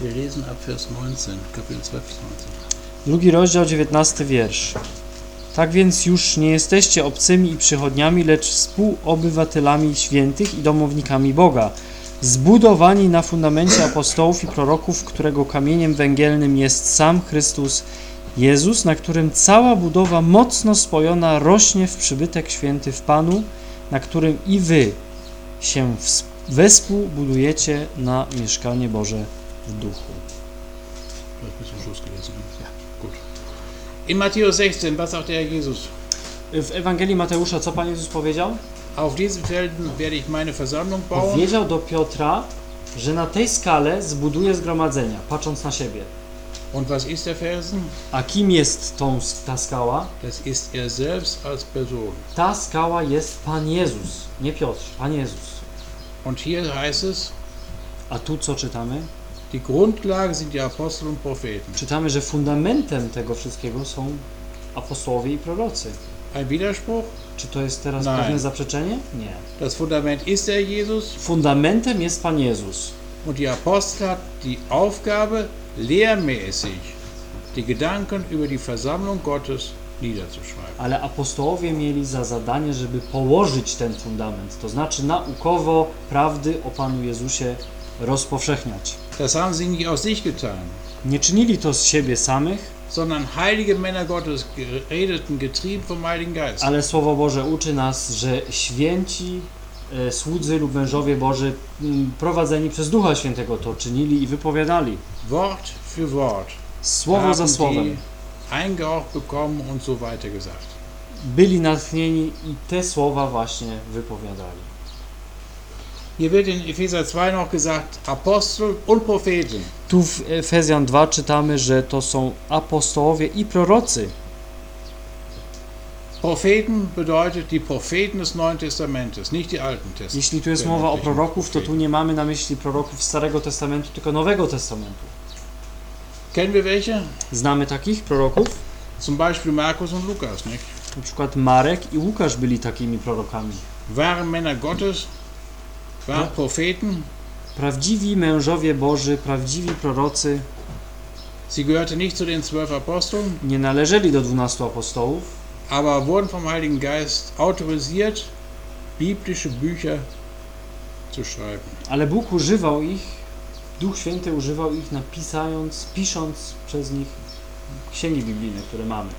Wir lesen ab Vers 19, Kapitel 2, Vers 19. Drugi rozdział, 19 wiersz. Tak więc już nie jesteście obcymi i przychodniami, lecz współobywatelami świętych i domownikami Boga, zbudowani na fundamencie apostołów i proroków, którego kamieniem węgielnym jest sam Chrystus Jezus, na którym cała budowa mocno spojona rośnie w przybytek święty w Panu, na którym i wy się wespół budujecie na mieszkanie Boże w duchu. Du hast bis zum Schluss gelesen. ne? Ja, gut. In Matthäus 16, was sagt der Herr Jesus? W Ewangelii Mateusza co Pan Jezus powiedział? Auf diesen Felden werde ich meine Versammlung bauen Powiedział do Piotra, że na tej skale zbuduje zgromadzenia, patrząc na siebie. Und was ist der Felsen? A kim jest tą, ta skała? Das ist er selbst als Person. Ta skała jest Pan Jezus, nie Piotr, Pan Jezus. Und hier heißt es, A tu co czytamy? Die Grundlage sind die Apostel und Propheten. Czytamy, że fundamentem tego wszystkiego są apostołowie i prorocy. Ein Widerspruch? Czy to jest teraz Nein. pewne zaprzeczenie? Nie. Das Fundament ist der Jesus Fundamentem jest Pan Jezus. und die Apostel hat die Aufgabe, lehrmäßig die Gedanken über die Versammlung Gottes niederzuschreiben. Ale apostołowie mieli za zadanie, żeby położyć ten fundament, to znaczy naukowo prawdy o Panu Jezusie rozpowszechniać. Das haben sie nicht aus sich getan, Nie czynili to z siebie samych, sondern heilige Männer Gottes geredeten, getrieben vom Heiligen Geist. ale Słowo Boże uczy nas, że święci e, słudzy lub mężowie Boży m, prowadzeni przez Ducha Świętego to czynili i wypowiadali. Wort für Wort. Słowo za haben słowem. die eingehaucht bekommen und so weiter gesagt. Byli natchnieni i te słowa właśnie wypowiadali. Hier wird in Epheser 2 noch gesagt, Apostel und Propheten. Tu w Efezjan 2 czytamy, że to są apostołowie i prorocy. Propheten bedeutet die Propheten des Neuen Testamentes, nicht die Alten Testamentes. Jeśli tu jest mowa o proroków, to tu nie mamy na myśli proroków Starego Testamentu, tylko Nowego Testamentu. Kennen wir welche? Znamy takich proroków? Zum Beispiel Markus und Lukas, nicht? Na przykład Marek i Łukasz byli takimi prorokami. Waren Männer Gottes. Prawdziwi mężowie Boży, prawdziwi prorocy Sie gehörten nicht zu den zwölf Aposteln, nie należeli do dwunastu apostołów, aber wurden vom Heiligen Geist autorisiert, biblische Bücher zu schreiben. ale Bóg używał ich, Duch Święty używał ich napisając, pisząc przez nich księgi biblijne, które mamy.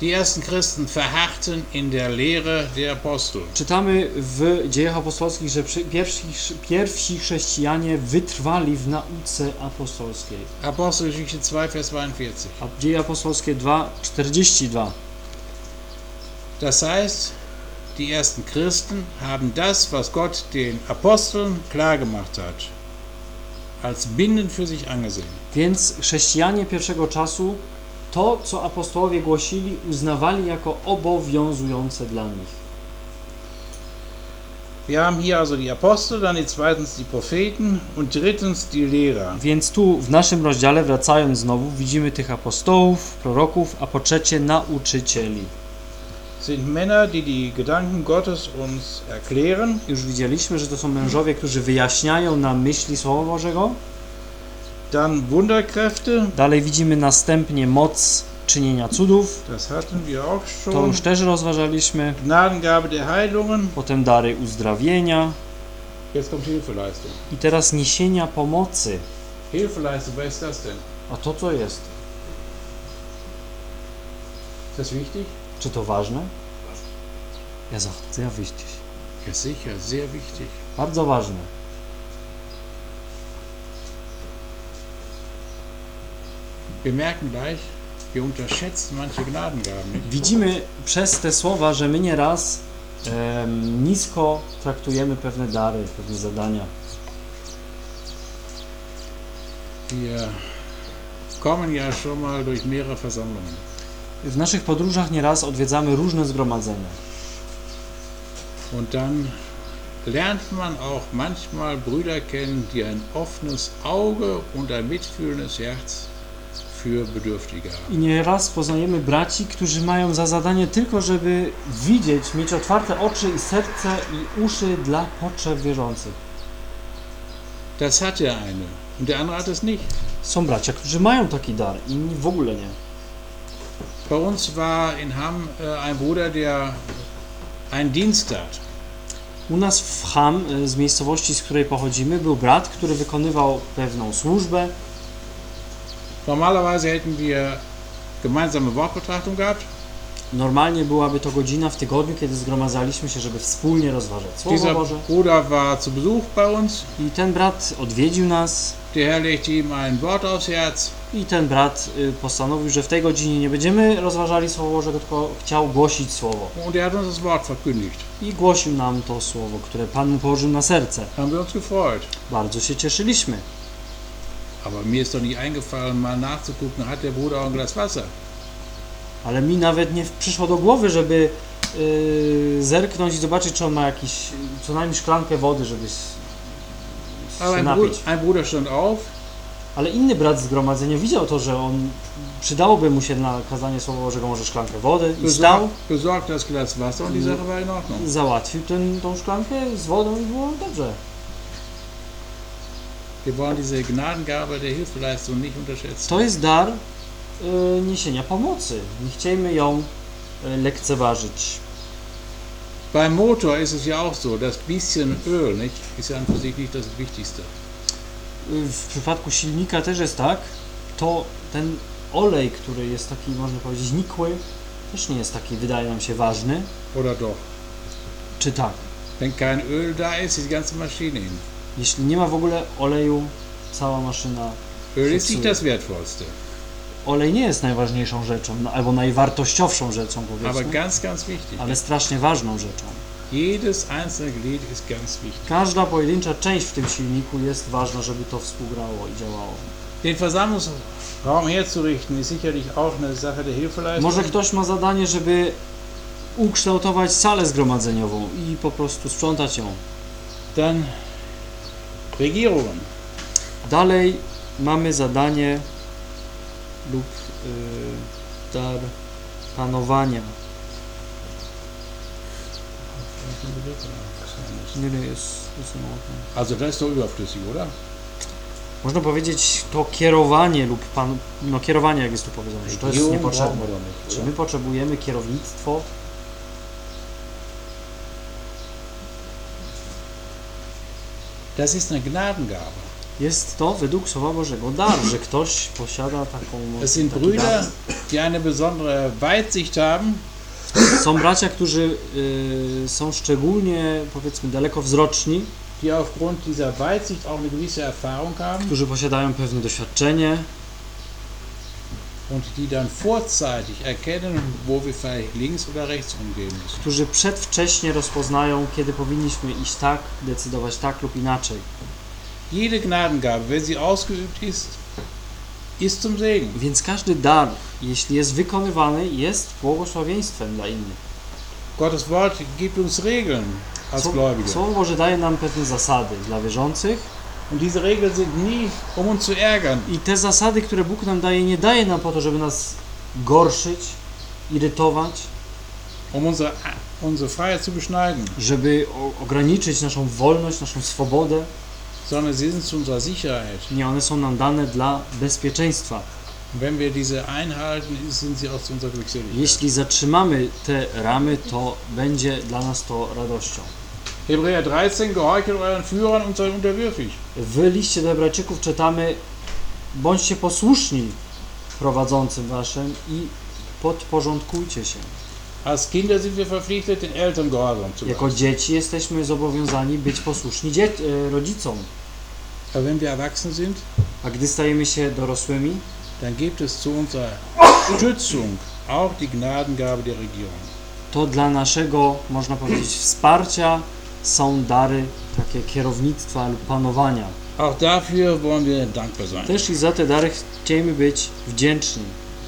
Die ersten Christen verharrten in der Lehre der Apostel. Czytamy w dziejach apostolskich, że pierwsi, pierwsi chrześcijanie wytrwali w nauce apostolskiej. Apostelgeschichte 2, Vers 42. A dzieje apostolskie 2, 42. Das heißt, die ersten Christen haben das, was Gott den Aposteln klargemacht hat, als bindend für sich angesehen. Więc chrześcijanie pierwszego czasu to, co apostołowie głosili, uznawali jako obowiązujące dla nich. Wir haben hier also die Apostel, dann die zweitens die Propheten und drittens die Lehrer. Więc tu w naszym rozdziale, wracając znowu, widzimy tych apostołów, proroków, a po trzecie nauczycieli. Sind Männer, die die Gedanken Gottes uns erklären, Już widzieliśmy, że to są mężowie, którzy wyjaśniają nam myśli Słowa Bożego. Dann Wunderkräfte, Dalej widzimy następnie moc czynienia cudów. das hatten wir auch To schon, już też rozważaliśmy. Gnadengabe der Heilungen, Potem dary uzdrawienia, Jetzt kommt Hilfeleistung. I teraz niesienia pomocy. Hilfeleistung, wer ist das denn? A to co jest? Ist das wichtig? Czy to ważne? Ja sehr wichtig. Ja, sicher, sehr wichtig. Bardzo ważne. Wir merken gleich, wir unterschätzen manche Gnadengaben nicht. Widzimy przez te słowa, że my nieraz em, nisko traktujemy pewne dary, pewne zadania. Wir kommen ja schon mal durch mehrere Versammlungen. W naszych podróżach nieraz odwiedzamy różne zgromadzenia. Und dann lernt man auch manchmal Brüder kennen, die ein offenes Auge und ein mitfühlendes Herz für Bedürftige. I nieraz poznajemy braci, którzy mają za zadanie tylko, żeby widzieć, mieć otwarte oczy i serce i uszy dla potrzeb wierzących. Das hat der eine und der andere hat es nicht. Są bracia, którzy mają taki dar, inni w ogóle nie. Bei uns war in Hamm äh, ein Bruder, der einen Dienst tat. U nas w Ham, y, z miejscowości, z której pochodzimy, był brat, który wykonywał pewną służbę. Normalerweise hätten wir gemeinsame Wortbetrachtung gehabt. Normalnie byłaby to godzina w tygodniu, kiedy zgromadzaliśmy się, żeby wspólnie rozważać Słowo Dieser Boże. Bruder war zu Besuch bei uns. I ten brat odwiedził nas Der Herr legte ihm ein Wort aufs Herz. i ten brat y, postanowił, że w tej godzinie nie będziemy rozważali Słowo Bożego, tylko chciał głosić Słowo. Und er hat uns das Wort verkündigt. I głosił nam to Słowo, które Pan mu położył na serce. Haben wir uns gefreut. Bardzo się cieszyliśmy. Aber mir ist doch nicht eingefallen, mal nachzugucken, hat der Bruder auch ein Glas Wasser? Ale mi nawet nie przyszło do głowy, żeby y, zerknąć i zobaczyć, czy on ma jakiś, co najmniej szklankę wody, żeby Aber się ein, napić. Bruder, ein Bruder stand auf, Ale inny brat z zgromadzenia widział to, że on przydałoby mu się na kazanie Słowa Bożego może szklankę wody i stał, besorgt, besorgt das Glas Wasser und die Sache war in Ordnung. załatwił ten, tą szklankę z wodą i było dobrze. Wir wollen diese Gnadengabe der Hilfeleistung nicht unterschätzen. To jest dar y, niesienia pomocy. Nie chciejmy ją y, lekceważyć. Beim Motor ist es ja auch so, das bisschen Öl nicht, ist ja an für sich nicht das Wichtigste. Y, W przypadku silnika też jest tak, to ten olej, który jest taki, można powiedzieć, nikły, też nie jest taki, wydaje nam się, ważny. Oder doch? Czy tak? Wenn kein Öl da ist, ist die ganze Maschine hin. Jeśli nie ma w ogóle oleju, cała maszyna Öl ist nicht Zepsuje. das Wertvollste. olej nie jest najważniejszą rzeczą, no, albo najwartościowszą rzeczą, Aber powiedzmy, ganz, ganz wichtig. ale strasznie ważną rzeczą. Jedes einzelne Glied ist ganz wichtig. Każda pojedyncza część w tym silniku jest ważna, żeby to współgrało i działało. Den Versammlungsraum herzurichten ist sicherlich auch eine Sache der Hilfeleistung. Może ktoś ma zadanie, żeby ukształtować salę zgromadzeniową i po prostu sprzątać ją. Dann Regierungen. Dalej mamy zadanie lub y, dar panowania. Nie, nie, jest, jest. Also das ist doch überflüssig, oder? Można powiedzieć to kierowanie lub pan, no kierowanie jak jest tu powiedziane, że to jest niepotrzebne. Czy my potrzebujemy kierownictwo? Das ist eine Gnadengabe. Jest to według Słowa Bożego dar, że ktoś posiada taką Es sind dar. Brüder, die eine besondere Weitsicht haben Są bracia, którzy y, są szczególnie powiedzmy dalekowzroczni, die aufgrund dieser Weitsicht auch eine gewisse Erfahrung haben którzy posiadają pewne doświadczenie und die dann vorzeitig erkennen, wo wir vielleicht links oder rechts umgehen müssen. którzy przedwcześnie rozpoznają, kiedy powinniśmy iść tak, decydować tak lub inaczej. Jede Gnadengabe, wenn sie ausgeübt ist, ist zum Segen. Więc każdy dar, jeśli jest wykonywany, jest błogosławieństwem dla innych. Gottes Wort gibt uns Regeln als Gläubige. Słowo Boże daje nam pewne zasady dla wierzących Und diese Regeln sind nie, um uns zu ärgern, i te zasady, które Bóg nam daje, nie daje nam po to, żeby nas gorszyć, irytować, um unsere, unsere Freiheit zu beschneiden, żeby ograniczyć naszą wolność, naszą swobodę. sondern sie sind zu unserer Sicherheit. Nie, one są nam dane dla bezpieczeństwa. Wenn wir diese einhalten, sind sie auch zu unserer Glückseligkeit. Jeśli zatrzymamy te ramy, to będzie dla nas to radością. Hebräer 13, gehorchet euren Führern und seid unterwürfig. W liście do Hebrajczyków czytamy: bądźcie posłuszni prowadzącym waszym i podporządkujcie się. Als Kinder sind wir verpflichtet, den Eltern gehorsam zu Jako dzieci jesteśmy zobowiązani być posłuszni e, rodzicom, Aber wenn wir erwachsen sind, a gdy stajemy się dorosłymi, dann gibt es zu unserer Stützung auch die Gnadengabe der Regierung. to dla naszego, można powiedzieć, wsparcia są dary takie kierownictwa lub panowania. Auch dafür wollen wir dankbar sein. Też i za te dary chcemy być wdzięczni.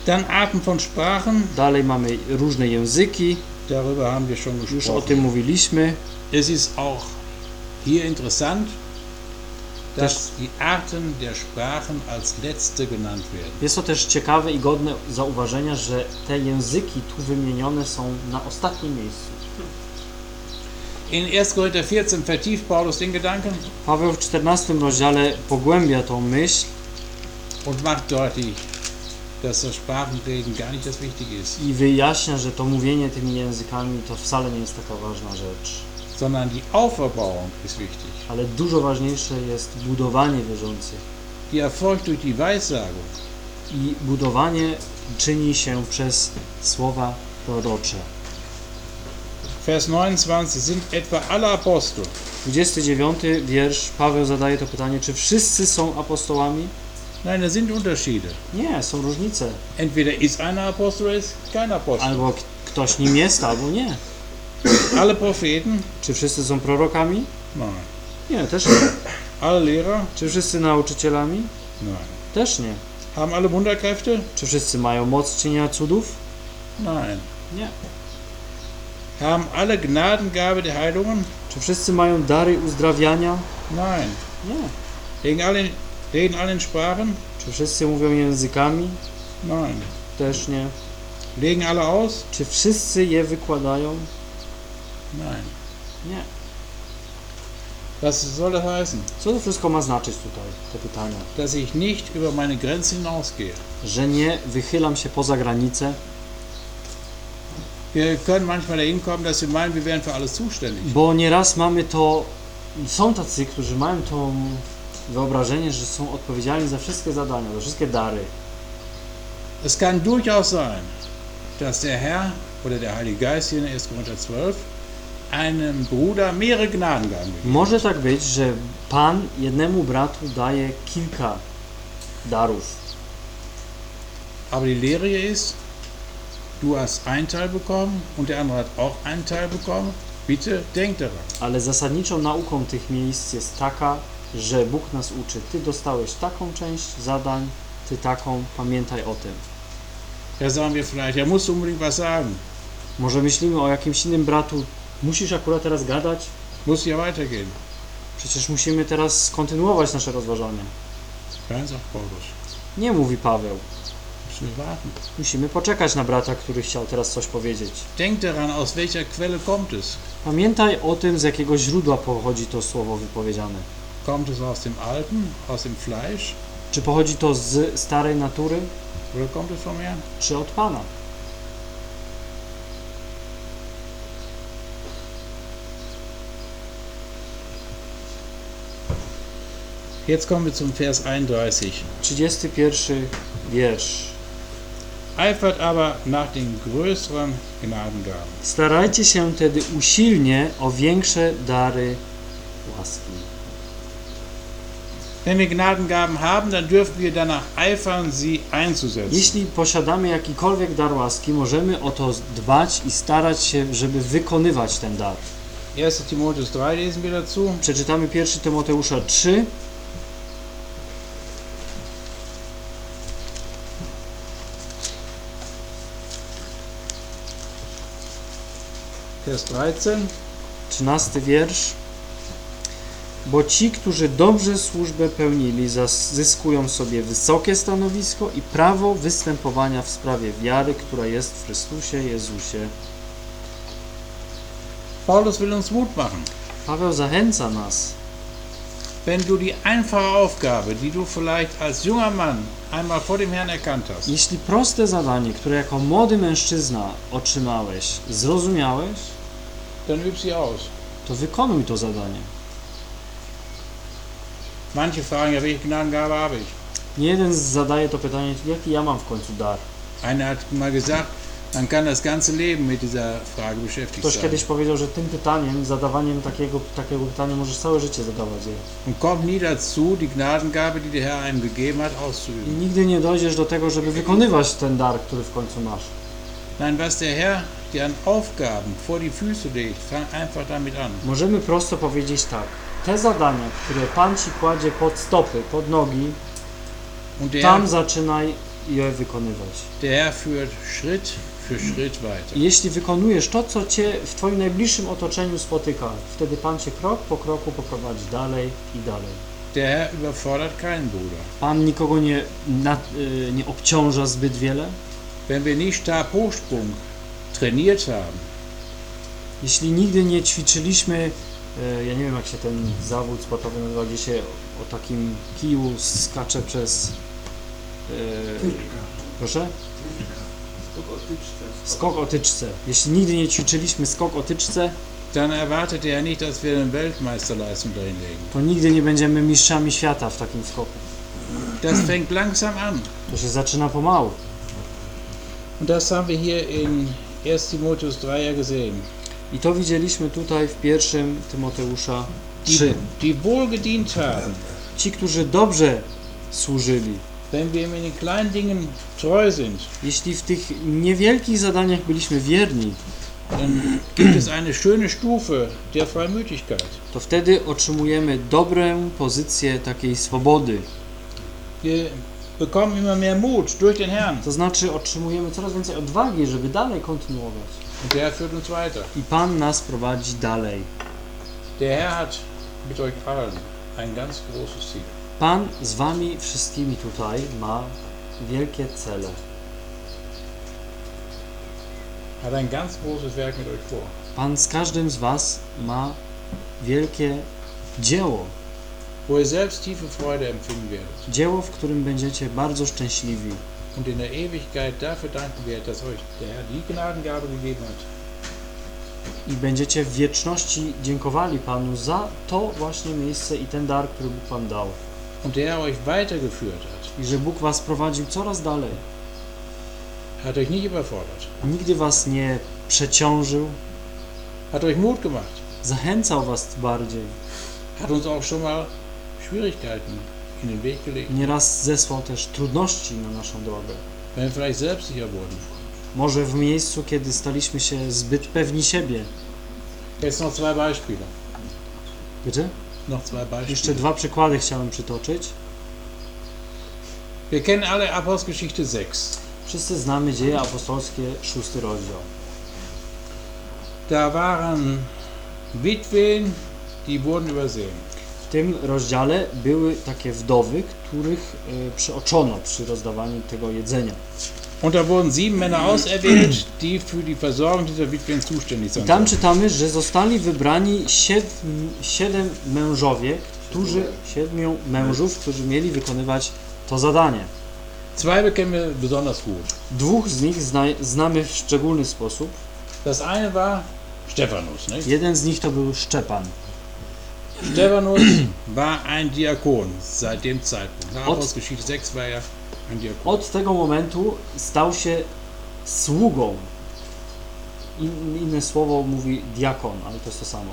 Dann Arten von Sprachen, Dalej mamy różne języki, darüber haben wir schon już o gesprochen. tym mówiliśmy. Es ist auch hier interessant, dass die Arten der Sprachen als letzte genannt werden. Jest to też ciekawe i godne zauważenia, że te języki tu wymienione są na ostatnim miejscu. In 1. Korinther 14 vertieft Paulus den Gedanken Paweł w 14 rozdziale pogłębia tą myśl und macht deutlich, dass das Sprachenreden gar nicht das Wichtige ist, i wyjaśnia, że to mówienie tymi językami to wcale nie jest taka ważna rzecz. sondern die Auferbauung ist wichtig. Ale dużo ważniejsze jest budowanie wierzących. Die erfolgt durch die Weissagung. I budowanie czyni się przez słowa prorocze. Vers 29 sind etwa alle Apostel. 29 wiersz Paweł zadaje to pytanie, czy wszyscy są apostołami? Nein, es sind Unterschiede. Nie, są różnice. Entweder ist einer Apostel oder ist kein Apostel. Albo ktoś nim jest, albo nie. Alle Propheten? Czy wszyscy są prorokami? Nein. Nie, też nie. Alle Lehrer? Czy wszyscy nauczycielami? Nein. Też nie. Haben alle Wunderkräfte? Czy wszyscy mają moc czynienia cudów? Nein. Nie. Haben alle Gnadengabe der Heilungen? Czy wszyscy mają dary uzdrawiania? Nein. Nie. Reden alle, reden alle in Sprachen? Czy wszyscy mówią językami? Nein. Też nie. Legen alle aus? Czy wszyscy je wykładają? Nein. Nie. Was soll das heißen? Co to wszystko ma znaczyć tutaj, te pytania? Dass ich nicht über meine Grenze hinausgehe. Że nie wychylam się poza granicę, Wir können manchmal dahin kommen, dass wir meinen, wir wären für alles zuständig. bo nieraz mamy to, są tacy, którzy mają to wyobrażenie, że są odpowiedzialni za wszystkie zadania, za wszystkie dary. Es kann durchaus sein, dass der Herr oder der Heilige Geist hier in 1. Korinther 12 einem Bruder mehrere Gnadengaben gibt. Może tak być, że Pan jednemu bratu daje kilka darów, Aber die Lehre hier ist, du hast einen Teil bekommen und der andere hat auch einen Teil bekommen. Bitte denk daran. ale zasadniczą nauką tych miejsc jest taka, że Bóg nas uczy. Ty dostałeś taką część zadań, ty taką, pamiętaj o tym. Da sagen wir vielleicht, er muss unbedingt was sagen. Może myślimy o jakimś innym bratu, musisz akurat teraz gadać? Muss ja weitergehen. Przecież musimy teraz kontynuować nasze rozważania. Nie mówi Paweł. Wir warten. Musimy poczekać na brata, który chciał teraz coś powiedzieć. Denk daran, aus welcher Quelle kommt es. Pamiętaj o tym, z jakiego źródła pochodzi to słowo wypowiedziane. Kommt es aus dem Alten, aus dem Fleisch Czy pochodzi to z starej natury, oder kommt es vom Herrn? czy od Pana? Jetzt kommen wir zum Vers 31. 31 wiersz. Eifert aber nach den größeren Gnadengaben. Starajcie się tedy usilnie o większe dary łaski. Wenn wir Gnadengaben haben, dann dürfen wir danach eifern, sie einzusetzen. Jeśli posiadamy jakikolwiek dar łaski, możemy o to dbać i starać się, żeby wykonywać ten dar. 1. Timotheus 3 lesen wir dazu. Przeczytamy 1 Tymoteusza 3, Vers 13. 13 wiersz. Bo ci, którzy dobrze służbę pełnili, zyskują sobie wysokie stanowisko i prawo występowania w sprawie wiary, która jest w Chrystusie Jezusie. Paulus will uns Mut machen. Paweł zachęca nas, Wenn du die einfache Aufgabe, die du vielleicht als junger Mann einmal vor dem Herrn erkannt hast, jeśli proste zadanie, które jako młody mężczyzna otrzymałeś, zrozumiałeś, dann üb sie aus. to wykonuj to zadanie. Manche fragen ja, welche Gnadengabe habe ich? Nie jeden zadaje to pytanie, jaki ja mam w końcu dar. Einer hat mal gesagt, man kann das ganze Leben mit dieser Frage beschäftigt Ktoś kiedyś powiedział, że tym pytaniem, zadawaniem takiego, takiego pytania możesz całe życie zadawać je. Und kommt nie dazu, die Gnadengabe, die der Herr einem gegeben hat, I auszuüben. nigdy nie dojdziesz do tego, żeby wykonywać ten dar, który w końcu masz. Nein, was der Herr dir an Aufgaben vor die Füße legt, fang einfach damit an. Możemy prosto powiedzieć tak. Te zadania, które Pan Ci kładzie pod stopy, pod nogi, der, tam zaczynaj je wykonywać. der führt Schritt für Schritt weiter. Jeśli wykonujesz to, co Cię w Twoim najbliższym otoczeniu spotyka, wtedy Pan Cię krok po kroku poprowadzi dalej i dalej. Der überfordert keinen Bruder. Pan nikogo nie, nad, y, nie obciąża zbyt wiele. Wenn wir nicht Stabhochsprung trainiert haben, Jeśli nigdy nie ćwiczyliśmy, e, ja nie wiem jak się ten zawód sportowy nazywa, gdzie się o takim kiju skacze przez... e, proszę? Skok o tyczce. Jeśli nigdy nie ćwiczyliśmy skok o tyczce, dann erwartet er nicht, dass wir eine Weltmeisterleistung dahin legen. to nigdy nie będziemy mistrzami świata w takim skoku. Das fängt langsam an. To się zaczyna pomału. Und das haben wir hier in 1 Timotheus 3 ja gesehen. I to widzieliśmy tutaj w pierwszym Tymoteusza 3. Die, die wohlgedient haben, Ci, którzy dobrze służyli, wenn wir in den kleinen Dingen treu sind, jeśli w tych niewielkich zadaniach byliśmy wierni, dann gibt es eine schöne Stufe der Freimütigkeit. to wtedy otrzymujemy dobrą pozycję takiej swobody. Wir bekommen immer mehr Mut durch den Herrn. To znaczy otrzymujemy coraz więcej odwagi, żeby dalej kontynuować. Und der führt uns weiter. I Pan nas prowadzi dalej. Der Herr hat mit euch allen ein ganz großes Ziel. Pan z wami wszystkimi tutaj ma wielkie cele. Hat ein ganz großes Werk mit euch vor. Pan z każdym z was ma wielkie dzieło. Dzieło, w którym będziecie bardzo szczęśliwi. Und in der Ewigkeit dafür danken werdet, dass euch der Herr die Gnadengabe gegeben hat. I będziecie w wieczności dziękowali Panu za to właśnie miejsce i ten dar, który Bóg Wam dał. Und der euch weitergeführt hat. I że Bóg Was prowadził coraz dalej. Hat euch nicht überfordert. Nigdy Was nie przeciążył, Hat euch Mut gemacht. zachęcał Was bardziej. Hat uns auch schon mal Schwierigkeiten in den Weg gelegt. Nieraz zesłał też trudności na naszą drogę. Wenn vielleicht selbstsicher wurden. Może w miejscu, kiedy staliśmy się zbyt pewni siebie. Jetzt noch zwei Beispiele. Wiecie? Noch zwei Jeszcze Beispiele. dwa przykłady chciałem przytoczyć. Wir kennen alle Apostelgeschichte 6. Wszyscy znamy dzieje apostolskie, szósty rozdział. Da waren Witwen, die wurden übersehen. W tym rozdziale były takie wdowy, których y, przeoczono przy rozdawaniu tego jedzenia. Und da wurden sieben Männer auserwählt, die für die Versorgung dieser Witwen zuständig I sind. tam czytamy, że zostali wybrani siedm, siedem mężowie, którzy, siedmiu mężów, którzy mieli wykonywać to zadanie. Zwei bekennen wir besonders gut. Dwóch z nich zna, znamy w szczególny sposób. Das eine war Stephanus. Nicht? Jeden z nich to był Szczepan. Stephanus war ein Diakon seit dem Zeitpunkt. Nach Apostelgeschichte 6 war er ein Diakon. Od tego momentu stał się sługą. In, inne słowo mówi diakon, ale to jest to samo.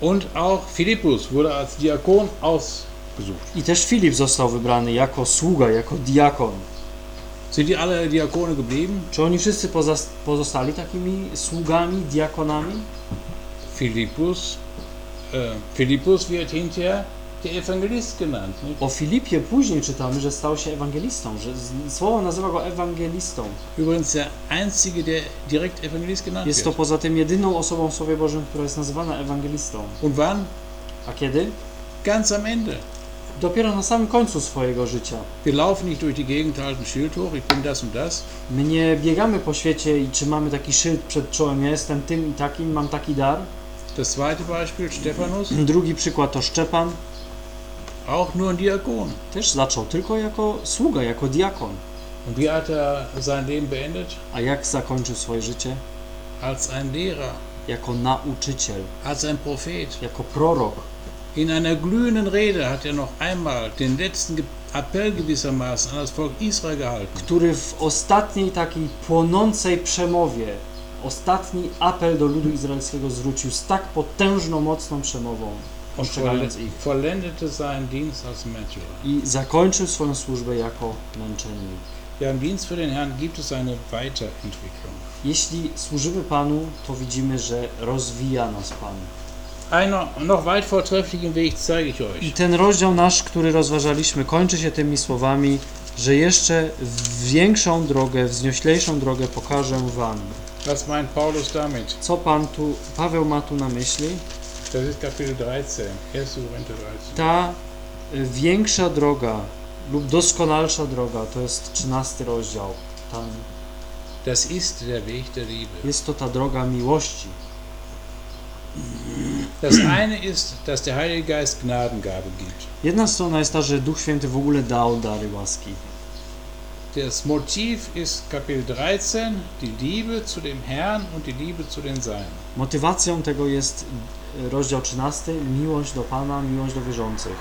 Und auch Philippus wurde als Diakon ausgesucht. I też Filip został wybrany jako sługa, jako diakon. Sind die alle Diakone geblieben? Czy oni wszyscy pozostali takimi sługami, diakonami? Philippus, äh, Philippus wird hinterher der Evangelist genannt. Nicht? O Filipie później czytamy, że stał się ewangelistą, że słowo nazywa go ewangelistą. Übrigens der einzige, der direkt Evangelist genannt Jest to wird. poza tym jedyną osobą w Słowie Bożym, która jest nazywana ewangelistą. Und wann? A kiedy? Ganz am Ende. Dopiero na samym końcu swojego życia. Wir laufen nicht durch die Gegend, halten Schild hoch, ich bin das und das. My nie biegamy po świecie i trzymamy taki szyld przed czołem. Ja jestem tym i takim, mam taki dar. Das zweite Beispiel, Stephanus, Drugi przykład to Szczepan. auch nur ein Diakon. Też zaczął tylko jako sługa, jako diakon. Und wie hat er sein Leben beendet? A jak zakończył swoje życie? Als ein Lehrer jako nauczyciel, als ein Prophet. jako prorok. In einer glühenden Rede hat er noch einmal den letzten Appell gewissermaßen an das Volk Israel gehalten. który w ostatniej takiej płonącej przemowie, ostatni apel do ludu izraelskiego zwrócił z tak potężną, mocną przemową, ostrzegając ich. I zakończył swoją służbę jako męczennik. Ja, im Dienst für den Herrn gibt es eine Weiterentwicklung. Jeśli służymy Panu, to widzimy, że rozwija nas Pan. Einen noch weit vortrefflichen Weg zeige ich I euch. ten rozdział nasz, który rozważaliśmy, kończy się tymi słowami, że jeszcze większą drogę, wznioślejszą drogę pokażę Wam. Was meint Paulus damit? Co Pan tu, Paweł ma tu na myśli? Das ist Kapitel 13, 1. Korinther 13. Ta y, większa droga lub doskonalsza droga, to jest 13 rozdział. Tam Das ist der Weg der Liebe. jest to ta droga miłości. Das eine ist, dass der Heilige Geist Gnadengaben gibt. Jedna strona jest ta, że Duch Święty w ogóle dał dary łaski. Das Motiv ist Kapitel 13, die Liebe zu dem Herrn und die Liebe zu den Seinen. Motywacją tego jest y, rozdział 13, miłość do Pana, miłość do wierzących.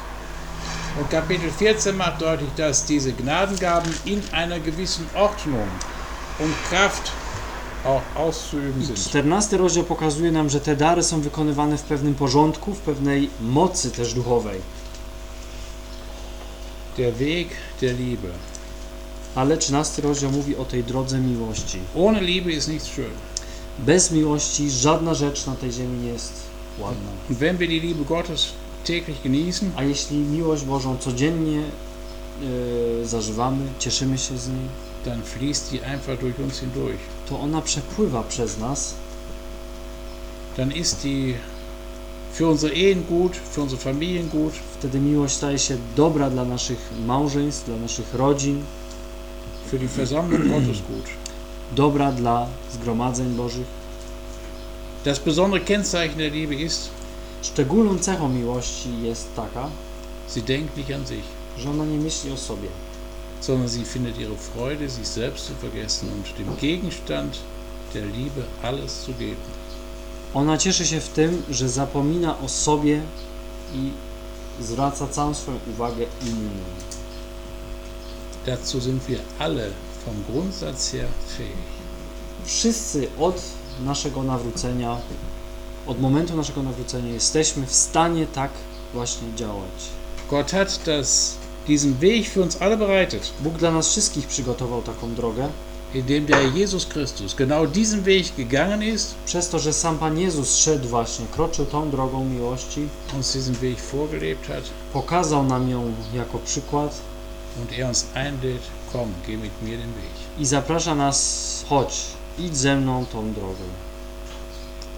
Und Kapitel 14 macht deutlich, dass diese Gnadengaben in einer gewissen Ordnung und Kraft auch auszuüben sind. 14 rozdział pokazuje nam, że te dary są wykonywane w pewnym porządku, w pewnej mocy też duchowej. Der Weg der Liebe. Ale 13 rozdział mówi o tej drodze miłości. Ohne Liebe ist nichts schön. Bez miłości żadna rzecz na tej ziemi nie jest ładna. Wenn wir die Liebe Gottes täglich genießen, A jeśli miłość Bożą codziennie e, zażywamy, cieszymy się z niej, dann fließt die einfach durch uns hindurch. to ona przepływa przez nas, Dann ist die für unsere Ehen gut, für unsere Familien gut, wtedy miłość staje się dobra dla naszych małżeństw, dla naszych rodzin, für die Versammlung Gottes gut. dobra dla zgromadzeń Bożych. Das besondere Kennzeichen der Liebe ist, Szczególną cechą miłości jest taka, sie denkt nicht an sich, że ona nie myśli o sobie, sondern sie findet ihre Freude, sich selbst zu vergessen und dem Gegenstand der Liebe alles zu geben. Ona cieszy się w tym, że zapomina o sobie i zwraca całą swoją uwagę innym. Dazu sind wir alle vom Grundsatz her fähig. Wszyscy od naszego nawrócenia, od momentu naszego nawrócenia jesteśmy w stanie tak właśnie działać. Gott hat das, diesen Weg für uns alle bereitet, Bóg dla nas wszystkich przygotował taką drogę, indem der Jesus Christus genau diesen Weg gegangen ist, przez to, że sam Pan Jezus szedł właśnie, kroczył tą drogą miłości, uns diesen Weg vorgelebt hat pokazał nam ją jako przykład und er uns einlädt, komm, geh mit mir den Weg. i zaprasza nas, chodź, idź ze mną tą drogą.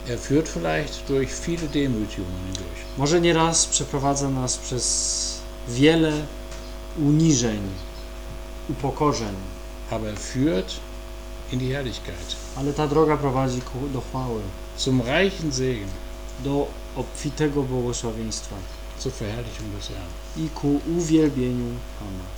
Er führt vielleicht durch viele Demütigungen hindurch. Może nieraz przeprowadza nas przez wiele uniżeń, upokorzeń, aber er führt in die Herrlichkeit, ale ta droga prowadzi ku, do chwały, zum reichen Segen, do obfitego błogosławieństwa zur Verherrlichung des Herrn. i ku uwielbieniu Pana.